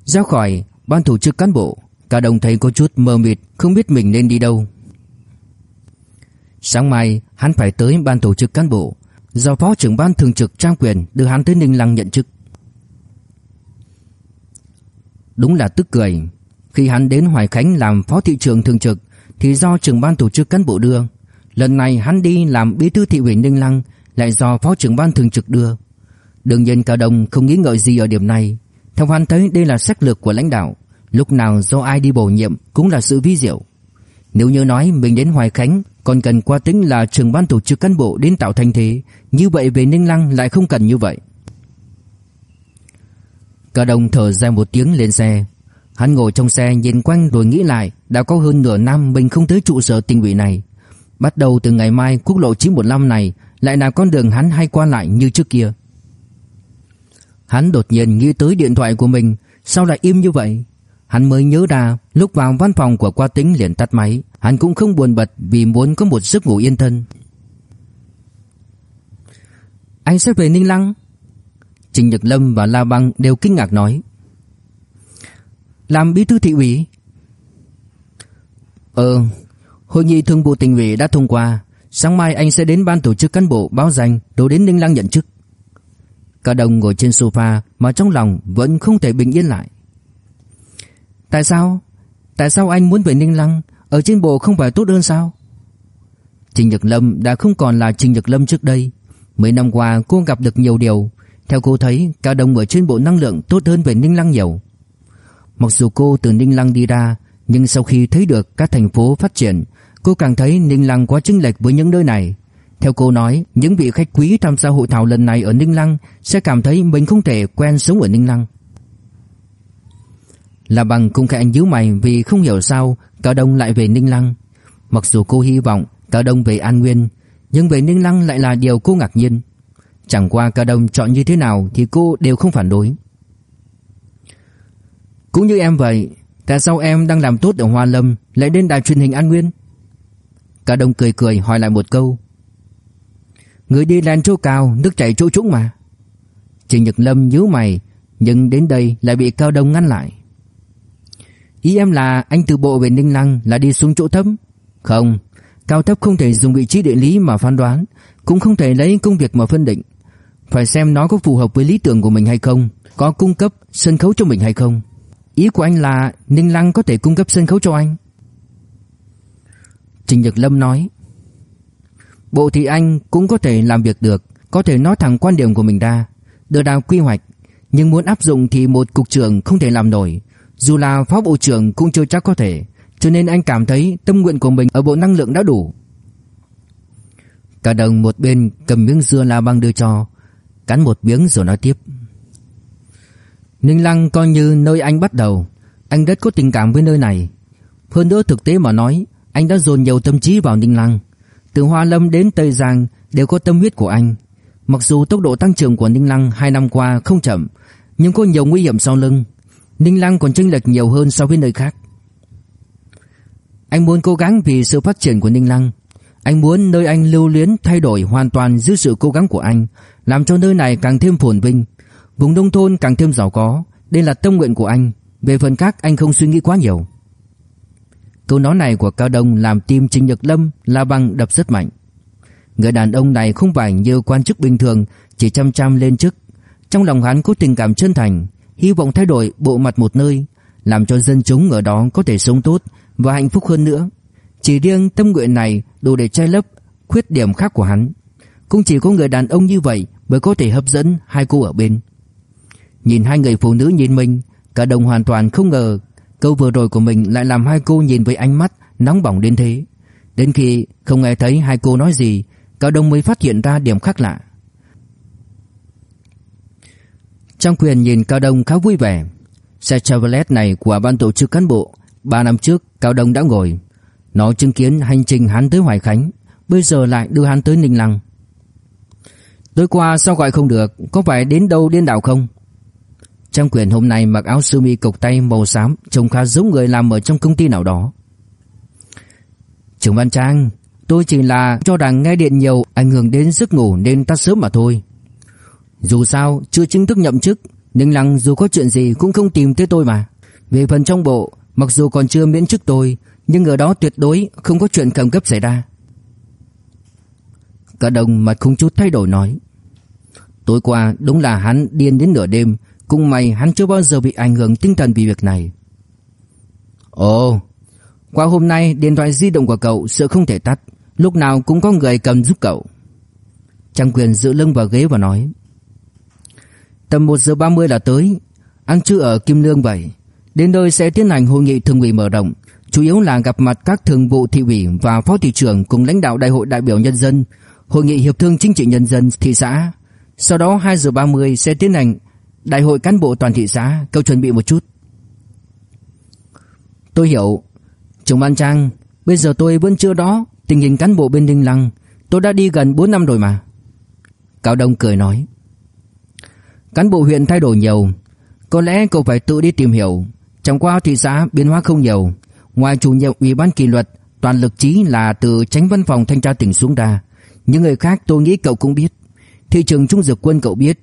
Ra khỏi ban tổ chức cán bộ, cả đồng thấy có chút mơ mịt, không biết mình nên đi đâu. Sáng mai, hắn phải tới ban tổ chức cán bộ, do phó trưởng ban thường trực trang quyền đưa hắn tới Ninh Lăng nhận chức. Đúng là tức cười, khi hắn đến Hoài Khánh làm phó thị trưởng thường trực thì do trưởng ban tổ chức cán bộ đưa. Lần này hắn đi làm bí thư thị ủy Ninh Lăng lại do phó trưởng ban thường trực đưa. Đương nhiên Cao Đông không nghĩ ngợi gì ở điểm này. Theo hắn thấy đây là sách lược của lãnh đạo, lúc nào do ai đi bổ nhiệm cũng là sự vi diệu. Nếu như nói mình đến Hoài Khánh còn cần qua tính là trưởng ban tổ chức cán bộ đến tạo thành thế, như vậy về Ninh Lăng lại không cần như vậy. Cao Đông thở dài một tiếng lên xe, Hắn ngồi trong xe nhìn quanh rồi nghĩ lại Đã có hơn nửa năm mình không tới trụ sở tỉnh ủy này Bắt đầu từ ngày mai, quốc lộ 915 này, Lại là con đường hắn hay qua lại như trước kia. Hắn đột nhiên nghĩ tới điện thoại của mình, Sao lại im như vậy? Hắn mới nhớ ra, lúc vào văn phòng của qua tính liền tắt máy, Hắn cũng không buồn bật vì muốn có một giấc ngủ yên thân. Anh sẽ về Ninh Lăng? Trình Nhật Lâm và La Băng đều kinh ngạc nói. Làm bí thư thị ủy. Ờ Hội nghị thường vụ tỉnh ủy đã thông qua. Sáng mai anh sẽ đến ban tổ chức cán bộ báo danh đổ đến Ninh Lăng nhận chức. Cả đồng ngồi trên sofa Mà trong lòng vẫn không thể bình yên lại. Tại sao? Tại sao anh muốn về Ninh Lăng? Ở trên bộ không phải tốt hơn sao? Trình Nhật Lâm đã không còn là Trình Nhật Lâm trước đây. Mấy năm qua cô gặp được nhiều điều. Theo cô thấy Cả đồng ở trên bộ năng lượng tốt hơn về Ninh Lăng nhiều. Mặc dù cô từ Ninh Lăng đi ra, nhưng sau khi thấy được các thành phố phát triển, cô càng thấy Ninh Lăng quá chênh lệch với những nơi này. Theo cô nói, những vị khách quý tham gia hội thảo lần này ở Ninh Lăng sẽ cảm thấy mình không thể quen sống ở Ninh Lăng. Là bằng cũng khẽ nhíu mày vì không hiểu sao Cao Đông lại về Ninh Lăng. Mặc dù cô hy vọng Cao Đông về An Nguyên, nhưng về Ninh Lăng lại là điều cô ngạc nhiên. Chẳng qua Cao Đông chọn như thế nào thì cô đều không phản đối. Cũng như em vậy Tại sao em đang làm tốt ở Hoa Lâm Lại đến đài truyền hình An Nguyên Cả đông cười cười hỏi lại một câu. Người đi lên chỗ cao, Nước chảy chỗ trũng mà. Trình Nhật Lâm nhíu mày, Nhưng đến đây lại bị Cao Đông ngăn lại. Ý em là anh từ bộ về Ninh Lăng Là đi xuống chỗ thấp? Không, Cao thấp không thể dùng vị trí địa lý mà phán đoán, Cũng không thể lấy công việc mà phân định. Phải xem nó có phù hợp với lý tưởng của mình hay không, Có cung cấp sân khấu cho mình hay không. Ý của anh là Ninh Lăng có thể cung cấp sân khấu cho anh. Trình Nhật Lâm nói, Bộ thì anh cũng có thể làm việc được, Có thể nói thẳng quan điểm của mình ra. Đưa ra quy hoạch, Nhưng muốn áp dụng thì một cục trưởng không thể làm nổi. Dù là phó bộ trưởng cũng chưa chắc có thể, Cho nên anh cảm thấy tâm nguyện của mình Ở bộ năng lượng đã đủ. Cả đồng một bên cầm miếng dưa la băng đưa cho, Cắn một miếng rồi nói tiếp, Ninh Lăng coi như nơi anh bắt đầu. Anh rất có tình cảm với nơi này. Hơn nữa thực tế mà nói anh đã dồn nhiều tâm trí vào Ninh Lăng. Từ Hoa Lâm đến Tây Giang Đều có tâm huyết của anh. Mặc dù tốc độ tăng trưởng của Ninh Lăng hai năm qua không chậm, Nhưng có nhiều nguy hiểm sau lưng. Ninh Lăng còn chênh lệch nhiều hơn so với nơi khác. Anh muốn cố gắng vì sự phát triển của Ninh Lăng. Anh muốn nơi anh lưu luyến thay đổi hoàn toàn dưới sự cố gắng của anh, Làm cho nơi này càng thêm phồn vinh. Vùng nông thôn càng thêm giàu có. Đây là tâm nguyện của anh. Về phần khác, anh không suy nghĩ quá nhiều. Câu nói này của Cao Đông làm tim Trình Nhật Lâm la bằng đập rất mạnh. Người đàn ông này không phải như quan chức bình thường chỉ chăm chăm lên chức. Trong lòng hắn có tình cảm chân thành, hy vọng thay đổi bộ mặt một nơi, làm cho dân chúng ở đó có thể sống tốt và hạnh phúc hơn nữa. Chỉ riêng tâm nguyện này đủ để che lấp khuyết điểm khác của hắn. Cũng chỉ có người đàn ông như vậy mới có thể hấp dẫn hai cô ở bên. Nhìn hai người phụ nữ nhìn mình Cả đồng hoàn toàn không ngờ Câu vừa rồi của mình lại làm hai cô nhìn với ánh mắt Nóng bỏng đến thế. Đến khi không nghe thấy hai cô nói gì cao đông mới phát hiện ra điểm khác lạ. Trong quyền nhìn Cao Đông khá vui vẻ, Xe Chevrolet này của ban tổ chức cán bộ, Ba năm trước Cao Đông đã ngồi. Nó chứng kiến hành trình hắn tới Hoài Khánh, Bây giờ lại đưa hắn tới Ninh Lăng. Tối qua sao gọi không được, Có phải đến đâu điên đảo không? Trang quyền hôm nay mặc áo sơ mi cộc tay màu xám, Trông khá giống người làm ở trong công ty nào đó. Trưởng Văn Trang, Tôi chỉ là cho rằng nghe điện nhiều Ảnh hưởng đến giấc ngủ nên tắt sớm mà thôi. Dù sao, chưa chính thức nhậm chức Ninh Lăng dù có chuyện gì cũng không tìm tới tôi mà. Về phần trong bộ, Mặc dù còn chưa miễn chức tôi, Nhưng ở đó tuyệt đối không có chuyện khẩn cấp xảy ra. Cả đồng mặt không chút thay đổi nói, Tối qua đúng là hắn điên đến nửa đêm cũng may hắn chưa bao giờ bị ảnh hưởng tinh thần vì việc này. Ồ, Qua hôm nay, điện thoại di động của cậu sợ không thể tắt. Lúc nào cũng có người cầm giúp cậu. Trang quyền giữ lưng vào ghế và nói, Tầm 1 giờ 30 là tới. Ăn trưa ở Kim Lương vậy. Đến nơi sẽ tiến hành hội nghị thường ủy mở rộng. Chủ yếu là gặp mặt các thường vụ thị ủy và phó thị trưởng cùng lãnh đạo đại hội đại biểu nhân dân, Hội nghị hiệp thương chính trị nhân dân thị xã. Sau đó 2 giờ 30 sẽ tiến hành đại hội cán bộ toàn thị xã, Cậu chuẩn bị một chút. Tôi hiểu. Trưởng ban trang, Bây giờ tôi vẫn chưa đó Tình hình cán bộ bên Đinh Lăng. Tôi đã đi gần 4 năm rồi mà. Cao Đông cười nói. Cán bộ huyện thay đổi nhiều. Có lẽ cậu phải tự đi tìm hiểu. Chẳng qua thị xã biến hóa không nhiều. Ngoài chủ nhiệm ủy ban kỷ luật, Toàn lực trí là từ tránh văn phòng thanh tra tỉnh xuống ra Những người khác tôi nghĩ cậu cũng biết. Thị trường Trung Dược Quân cậu biết.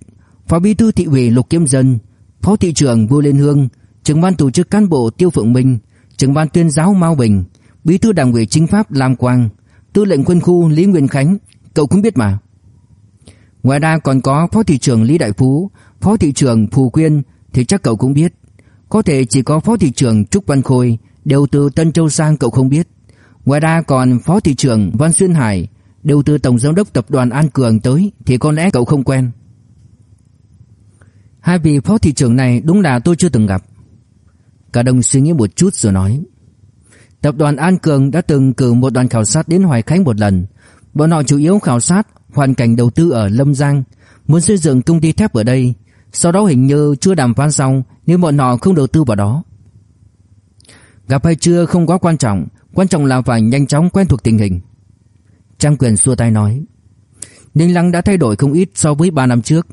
Phó bí thư thị ủy Lục Kiếm Dân, Phó thị trưởng Vua Liên Hương, trưởng ban tổ chức cán bộ Tiêu Phượng Minh, trưởng ban tuyên giáo Mao Bình, bí thư đảng ủy chính pháp Lam Quang, tư lệnh quân khu Lý Nguyên Khánh, cậu cũng biết mà. Ngoài ra còn có phó thị trưởng Lý Đại Phú, phó thị trưởng Phù Quyên, thì chắc cậu cũng biết. Có thể chỉ có phó thị trưởng Trúc Văn Khôi, đều từ Tân Châu sang cậu không biết. Ngoài ra còn phó thị trưởng Văn Xuyên Hải, đều từ tổng giám đốc tập đoàn An Cường tới, thì có lẽ cậu không quen. Hai vị phó thị trưởng này đúng là tôi chưa từng gặp. Cả đồng suy nghĩ một chút rồi nói. Tập đoàn An Cường đã từng cử một đoàn khảo sát đến Hoài Khánh một lần. Bọn họ chủ yếu khảo sát hoàn cảnh đầu tư ở Lâm Giang, muốn xây dựng công ty thép ở đây. Sau đó hình như chưa đàm phán xong nên bọn họ không đầu tư vào đó. Gặp hay chưa không quá quan trọng, quan trọng là phải nhanh chóng quen thuộc tình hình. Trang quyền xua tay nói. Ninh Lăng đã thay đổi không ít so với 3 năm trước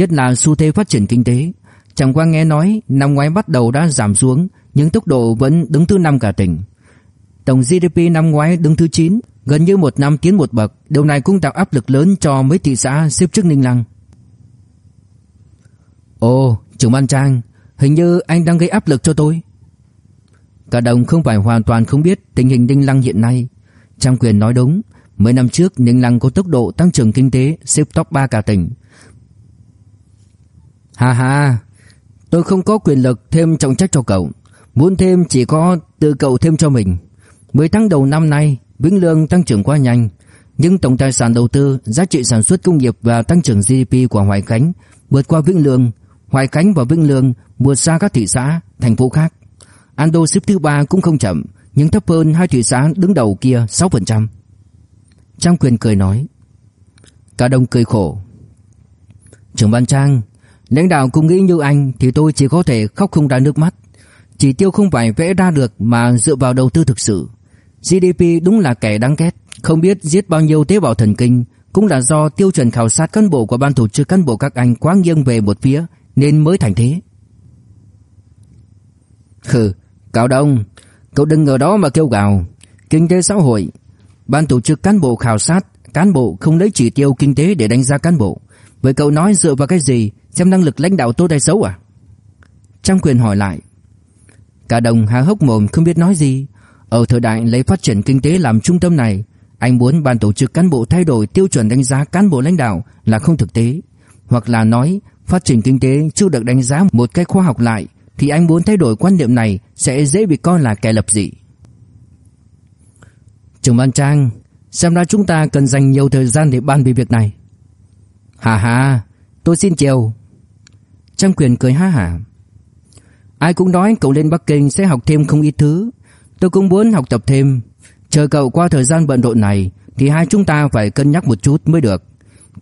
nhất là xu thế phát triển kinh tế. Chẳng qua nghe nói năm ngoái bắt đầu đã giảm xuống, nhưng tốc độ vẫn đứng thứ năm cả tỉnh. Tổng GDP năm ngoái đứng thứ 9, gần như một năm tiến một bậc, điều này cũng tạo áp lực lớn cho mấy thị xã xếp trước Ninh Lăng. Ồ, trưởng ban trang, hình như anh đang gây áp lực cho tôi. Cả đồng không phải hoàn toàn không biết tình hình Ninh Lăng hiện nay. Trang quyền nói đúng, mấy năm trước Ninh Lăng có tốc độ tăng trưởng kinh tế xếp top 3 cả tỉnh. Ha ha, tôi không có quyền lực thêm trọng trách cho cậu. Muốn thêm chỉ có tự cậu thêm cho mình. 10 tháng đầu năm nay, Vĩnh Lương tăng trưởng quá nhanh. Nhưng tổng tài sản đầu tư, giá trị sản xuất công nghiệp và tăng trưởng GDP của Hoài Khánh vượt qua Vĩnh Lương. Hoài Khánh và Vĩnh Lương vượt xa các thị xã, thành phố khác. Ando xếp thứ ba cũng không chậm, nhưng thấp hơn hai thị xã đứng đầu kia 6%. Trang quyền cười nói. Cả đông cười khổ. Trưởng ban Trang, Lãnh đạo cũng nghĩ như anh thì tôi chỉ có thể khóc không ra nước mắt. Chỉ tiêu không phải vẽ ra được mà dựa vào đầu tư thực sự. GDP đúng là kẻ đáng ghét, không biết giết bao nhiêu tế bào thần kinh, cũng là do tiêu chuẩn khảo sát cán bộ của ban tổ chức cán bộ các anh quá nghiêng về một phía nên mới thành thế. Hừ, Cao Đông, cậu đừng ở đó mà kêu gào. Kinh tế xã hội, ban tổ chức cán bộ khảo sát, cán bộ không lấy chỉ tiêu kinh tế để đánh giá cán bộ. Vậy cậu nói dựa vào cái gì? Xem năng lực lãnh đạo tốt hay xấu à? Trang quyền hỏi lại. Cả đồng há hốc mồm không biết nói gì. Ở thời đại lấy phát triển kinh tế làm trung tâm này, Anh muốn ban tổ chức cán bộ thay đổi tiêu chuẩn đánh giá cán bộ lãnh đạo là không thực tế. Hoặc là nói, phát triển kinh tế chưa được đánh giá một cách khoa học lại, Thì anh muốn thay đổi quan niệm này sẽ dễ bị coi là kẻ lập dị. Trường Ban Trang, Xem ra chúng ta cần dành nhiều thời gian để bàn về việc này. Hà hà, Tôi xin chào. Trang quyền cười ha hả Ai cũng nói cậu lên Bắc Kinh sẽ học thêm không ít thứ. Tôi cũng muốn học tập thêm. Chờ cậu qua thời gian bận rộn này, Thì hai chúng ta phải cân nhắc một chút mới được.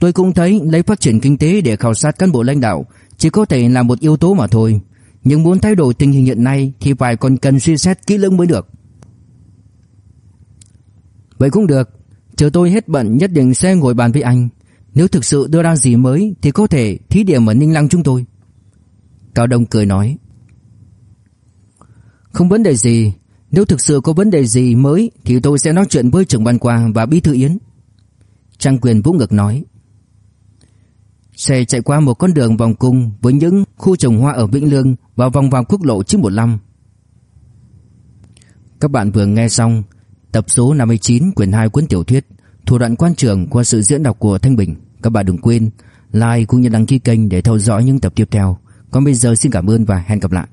Tôi cũng thấy lấy phát triển kinh tế để khảo sát cán bộ lãnh đạo Chỉ có thể là một yếu tố mà thôi. Nhưng muốn thay đổi tình hình hiện nay Thì phải còn cần suy xét kỹ lưỡng mới được. Vậy cũng được. Chờ tôi hết bận nhất định sẽ ngồi bàn với anh. Nếu thực sự đưa ra gì mới, Thì có thể thí điểm ở Ninh Lăng chúng tôi. Cao Đông cười nói. Không vấn đề gì. Nếu thực sự có vấn đề gì mới, Thì tôi sẽ nói chuyện với trưởng ban qua và bí thư Yến. Trang quyền vũ ngực nói. Xe chạy qua một con đường vòng cung Với những khu trồng hoa ở Vĩnh Lương Và vòng vào quốc lộ 915 Các bạn vừa nghe xong Tập số 59 quyển 2 cuốn tiểu thuyết. Thủ đoạn quan trường qua sự diễn đọc của Thanh Bình. Các bạn đừng quên like cũng như đăng ký kênh để theo dõi những tập tiếp theo. Còn bây giờ xin cảm ơn và hẹn gặp lại.